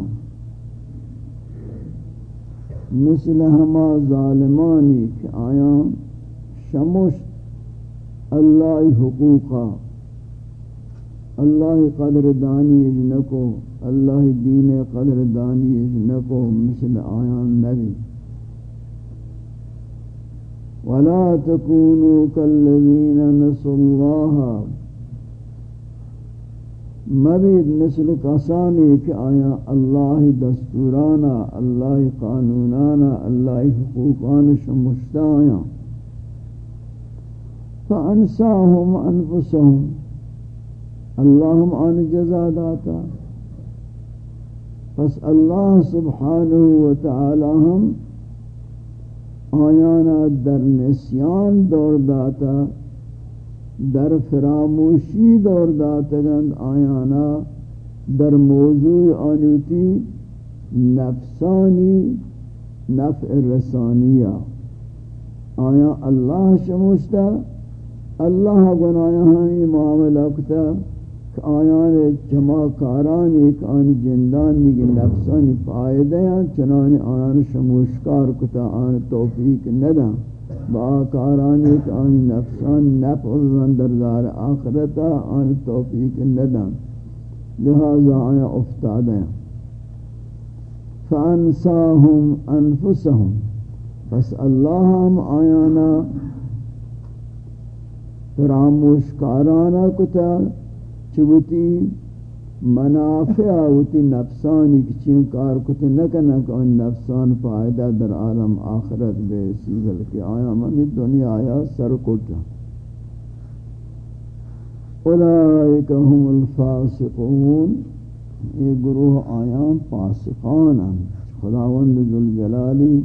مثل ہما ظالمانی کہ آیاں شمش اللہ حقوقا اللہ قدر دانی اجنکو اللہ دین قدر دانی اجنکو مثل آیاں نبی. ولا تكونوا كالذين نسوا الله. مبید مثل کسانی کہ آیا اللہ دستورانا اللہ قانونانا اللہ حقوقان شمشتا آیا. فانساهم انفسهم اللہم آن جزا داتا. پس اللہ سبحانہ و تعالی ہم آیانا در نسیان دور داتا، در فراموشی دور داتا گند آیانا در موضوع آنوتی نفسانی، نفع رسانیہ۔ آیا اللہ شموشتا؟ اللہ گنایا ہاں معاملہ کتا۔ آیان جمع کاران ایک آن جندان دیگی نفسان فائدہ ہیں چنان آیان شموشکار کتا آن توفیق ندا با کاران ایک آن نفسان نفع دردار آخرتا آن توفیق ندا لہذا آیا افتاد ہیں فانساہم انفسہم پس اللہ ہم آیانا فراموش کارانا کتا چوتی منافع ہوتی نفسانی کچین کار کتے نکنا کہ ان نفسان فائدہ در عالم آخرت بے سیدل کی آیا منی دنیا آیا سر کتا اولئیک هم الفاسقون۔ یہ گروہ آیا فاسقانا خداوند ذوالجلالی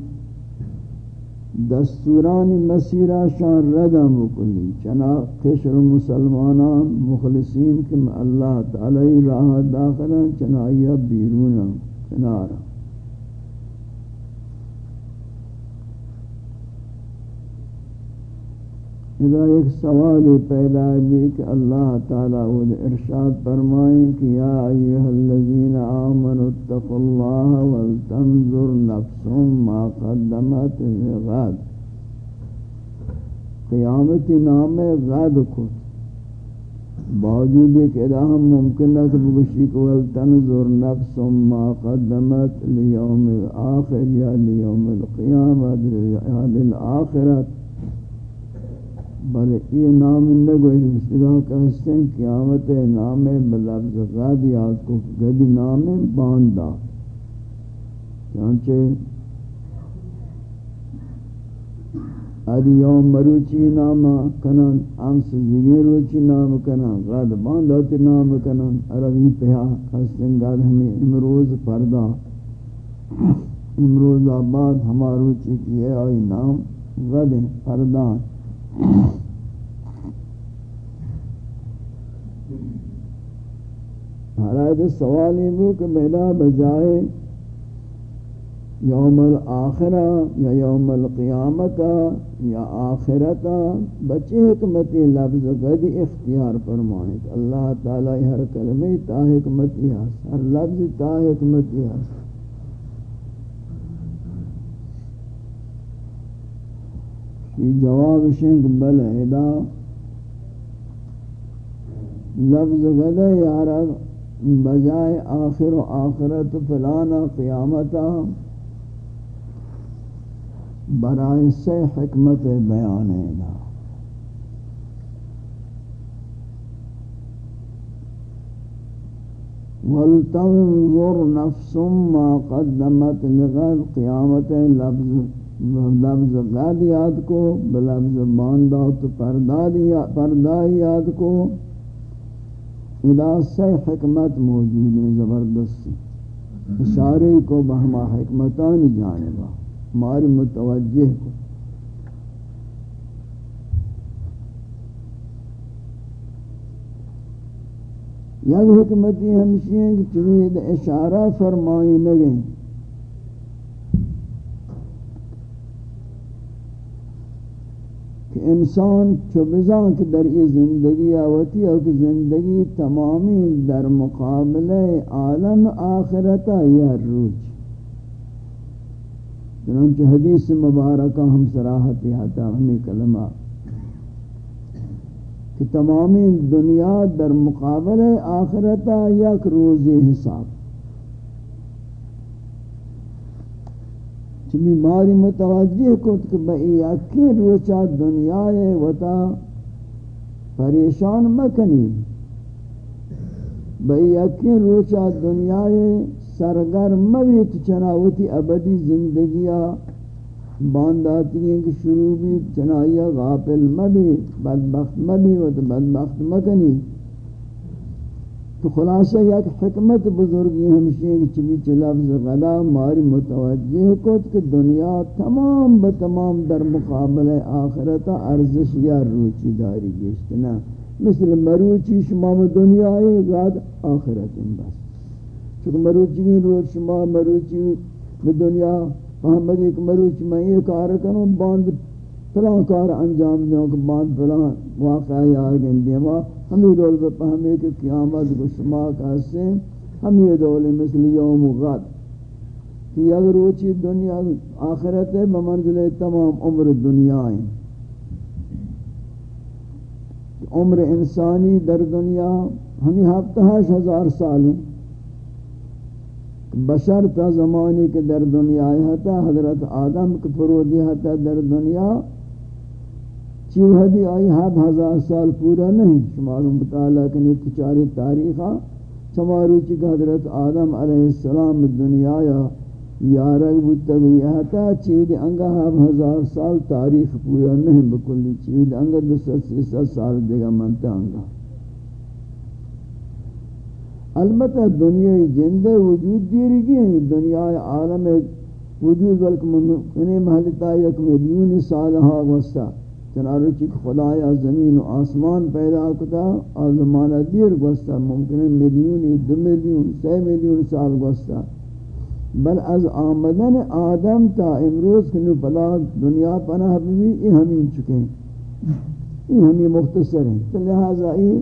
دستوران مسیرہ شان ردم کلی چنا خشر مسلمانان، مخلصین کم اللہ تعالی راہ داخلہ چنائیہ بیرون کنارا اذا ایک سوال پیدا بھی کہ اللہ تعالیٰ وہ ارشاد فرمائیں کہ یا ایہا الذین آمنوا اتقوا اللہ والتنظر نفس ما قدمت غد قیامت نام غد کو باوجود کہ ادا ہم ممکن ہے کہ بگشی کو والتنظر نفس ما قدمت لیوم الاخر یا لیوم القیامت یا للآخرت بلے یہ نام نہ نگوئی مستقا کہستے ہیں قیامت نام بلفظ غادیات کو گدی نام باندھا چانچہ ادی یوم مروچی نام کنن امس زگیر روچی نام کنن غد باندھا نام کنن عربی پہا کہستے ہیں گاد ہمیں امروز پردہ۔ امروز آباد ہماروچی کی ہے، آئی نام غد پردہ۔ حالات سوال یہ کہ میرا بجائے یوم الآخرہ یا یوم القیامت یا آخرتا بچے حکمتی لفظ قدی اختیار فرمائیں اللہ تعالی ہر کلمہ تا حکمتی ہے ہر لفظ تا حکمتی ہے یہ جواب شنگ بل ادا لفظ غدے یارا بجائے آخر و آخرت فلانا قیامتا برائے سے حکمت بیان ادا ولتنظر نفس ما قدمت لغد قیامت لفظ لفظ غد یاد کو بلفظ باندہ تو پردہ یاد کو ادا سے حکمت موجود ہے زبردستی اشارے کو بہما حکمتان جانبا ماری متوجہ کو۔ یعنی یک حکمتی ہمشی ہیں کہ چوید اشارہ فرمائی لگیں کہ انسان چوبزان کہ در یہ زندگی آوتی ہے کہ زندگی تمامی در مقابلہ عالم آخرتا یہ روچ چنانچہ حدیث مبارکہ ہم سراحتی حتا ہمیں کلمہ کہ تمامی دنیا در مقابلہ آخرتا یک روزی حساب. چمی ماری متوجہ کت کہ بئی اکی روچا دنیا وطا پریشان مکنی۔ بئی اکی روچا دنیا سرگر مویت چناوتی ابدی زندگیا بانداتی ہیں کہ شروع بھی چنائیہ غافل مبی، بدبخت مبی وطا بدبخت مکنی۔ تو خلاصہ یک حکمت بزرگی ہمشی کہ چمی لفظ غلا ماری متوجہ کو کہ دنیا تمام بتمام در مقابل آخرت ارزش یا روچی داری گشتنا مثل مروچی شما دنیا ہے گاد آخرت ان بس۔ چونکہ مروچی کی روچ، شما مروچی دنیا فہمت ایک مروچی میں یہ کار کروں باند فلان کار انجام دوں کہ باند فلان واقعہ یا گندی ماں ہمیں دول بپا ہمیں کہ قیامت کو شما کہتے ہیں ہمیں دول مثل یوم غد۔ کہ اگر روچی دنیا آخرت ہے بمنزل تمام عمر دنیا ہے۔ عمر انسانی در دنیا ہمیں ہفتہش ہزار سال ہیں بشر تا زمانی کے در دنیا ہے حضرت آدم کے فرودی ہے در دنیا چیوہدی آئی ہب ہزار سال پورا نہیں۔ شماروں مطالعہ کنی کچاری تاریخہ شمارو چی کہ حضرت آدم علیہ السلام دنیا یا یارک بودتگوی احتا چیوہدی انگا ہب ہزار سال تاریخ پورا نہیں بکلی۔ چیوہدی انگا دو ست سی ست سال دیگا منتا انگا۔ البتہ دنیا جندے وجود دیری گئی دنیا عالم وجود بلکہ ممکنی محلتا یک ملیون سالہا وستا چنانچہ کہ خدایا زمین و آسمان پیدا کتا، آزمانہ دیر گوستا ممکن ہے ملیون دو ملیون سی ملیون سال گوستا۔ بل از آمدن آدم تا امروز کنو پلا دنیا پناہ بھی یہ ہمیں چکے ہیں یہ ہمیں مختصر ہیں تو لہذا یہ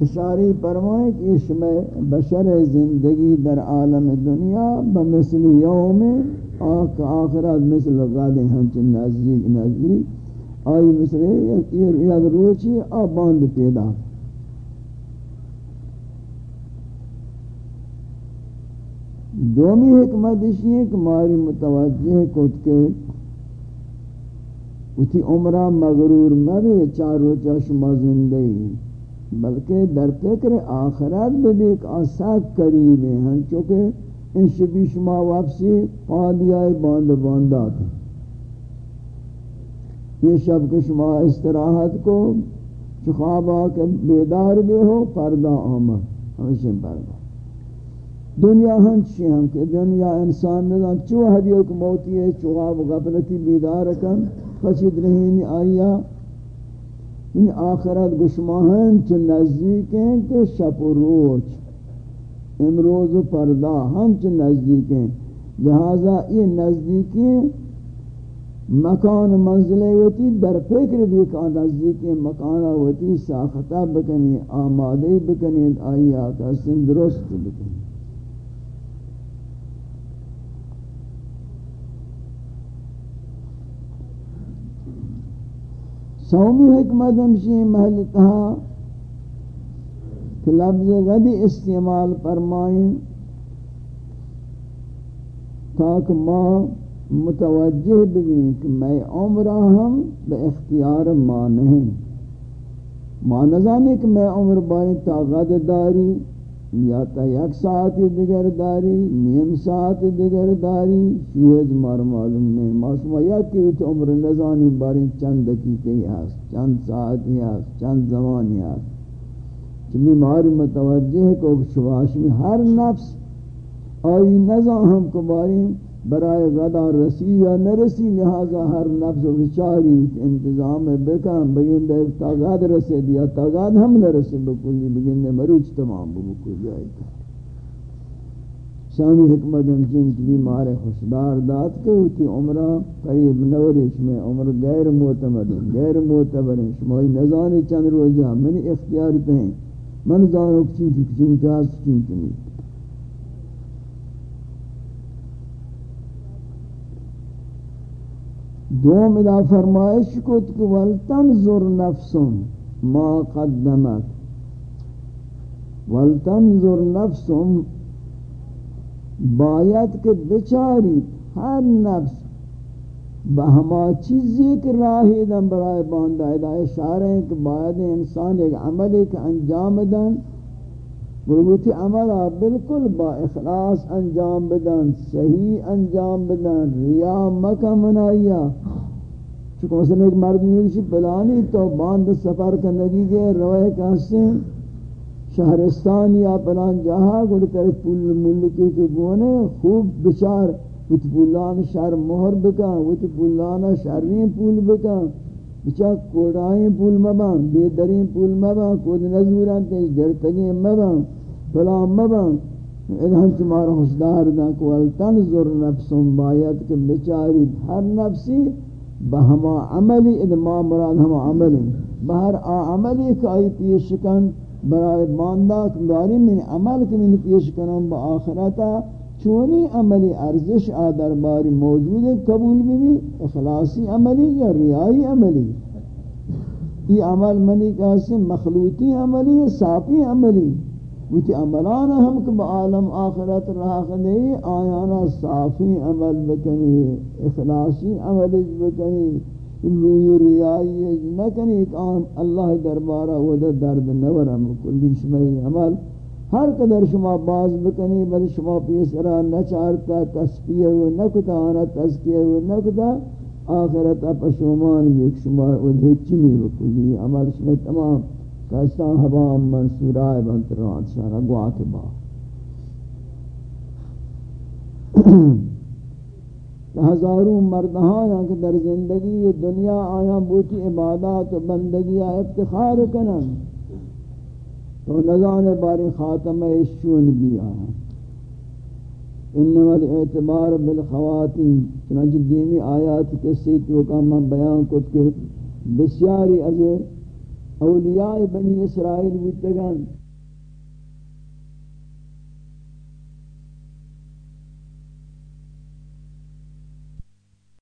اشاری فرمائے کہ اس میں بشر زندگی در عالم دنیا بمثل یوم آخرت مثل غد ہم نزدیک نزدیک۔ آئی مصرے یک روچی آباند پیدا۔ دومی حکمت اسی ہے کہ ماری متوجہ کت کے اتی عمرہ مغرور مبی چار روچہ شما زندگی بلکہ در فکر آخرت بھی ایک آساک قریب ہیں، چونکہ ان شبی شما واپسی پا پادیائی باند باندات ہیں یہ شب کے شما استراحت کو چخوابا کے بیدار بھی ہو، پردہ آمد. ہمیشہ پردہ. دنیا ہنچی ہم کہ دنیا انسان نظام چو حدیو کو موتی ہے چواب غفلتی بیدار کن. فچد نہیں آیا. ان آخرت گشما ہنچ نزدیک ہیں کہ شب و روچ امروز و پردہ ہنچ نزدیک ہیں. لہذا یہ نزدیکی مکان منزل ہوتی در فکر بھی کہ نزدیک مکان ہوتی ساختہ بکنی آمادی بکنی، آئی آتا سن درست بکنی۔ سومی حکمت ہمشی محل تہا کہ لفظ غدی استعمال فرمائیں تاک ماں متوجہ بھی کہ میں عمرہ ہم بے اختیار ماں نہیں ماں نظانے کہ میں عمر باری طاقت داری، یا تا یک ساعت دیگر داری، نیم ساعت دیگر داری شیئز مار معلوم نہیں۔ ماسمہ یا کہ تو عمر نظانی باری چند دقیقے ہی ہست چند ساعت ہی ہست چند زمان ہی ہست ماری متوجہ ہے کہ شواش میں ہر نفس آئی نظام ہم کو باری برائے غدا رسی یا نرسی لہذا ہر نفس و بچاری انتظام بکن بگن دے تاغاد رسے دیا تاغاد ہم نرسے بکلی بگن دے مروچ تمام بکل جائے گا شامی حکمت انچین کی مارے خوشدار داد کے ہوتی عمرہ قریب نورش میں عمر غیر معتمد غیر معتبر ہیں شمائی نظانی چند روزہ منی اختیارت ہیں من زانو کچین کچین چاس کچین کچین دوم ادا فرمائش کت کہ ولتنظر نفس ما قدمت. ولتنظر نفس باید کہ بچاری ہر نفس بہما چیزی کہ راہی دن برائے باندہ ادا اشارہ ہیں کہ باید انسان ایک عمل ایک انجام دن بلوتی عمل بالکل با اخلاص انجام بدن، صحیح انجام بدن، ریا مکہ منائیا چکہ مثلا ایک مرد نیوشی پلانی تو باند سفر کرنگی گئے روئے کہستے ہیں شہرستان یا پلان جہاں؟ گڑ کر پول ملکی کے گونے خوب بچار وت پولان شہر مہر بکا وت پولان شہرین پول بکا. بچا کوڑائیں پول مبان، بے درین پول مبان، کود نزوران تے جرتگیں مبان، فلان مبان۔ انہاں تمہارا حسدار دا کول تنظر نفسم باید کہ بچاری ہر نفسی بہما عملی ادما مراد ہما عملی۔ بہر آ عملی کہ آئی پیش کن برای ماندہ داری من عمل کہ من پیش کنم با آخرتا۔ چونی عملی ارزش آدر باری موجود قبول بھی، اخلاصی عملی یا ریائی عملی؟ یہ عمل منی کہاستے مخلوطی عملی صافی عملی وچ عملان ہم کہ عالم آخرت رہا خدی آیانا صافی عمل بکنی اخلاصی عمل بکنی روی ریائی نکنی کہ اللہ دربارہ وہ درد نورم کلی شمعی عمل۔ ہر قدر شما باز بکنی، بل شما پیسرا نچارتا تسکیہ و نکتا آنا تسکیہ و نکتا آخرت اپشومان بیک شما ادھے چمی بکلی، عمل شما تمام کستا حبام منصورائے بنتران سارا گوات با۔ ہزاروں مردہاں یا کہ در زندگی دنیا آیا بوتی عبادات و بندگی افتخار کنن۔ تو نظان باری خاتمہ اشون بھی آیا۔ انما الاعتبار بالخواتم چنانچہ دینی آیات کے سیتوں کا من بیان کت کے بسیاری از اولیاء بنی اسرائیل بودتگان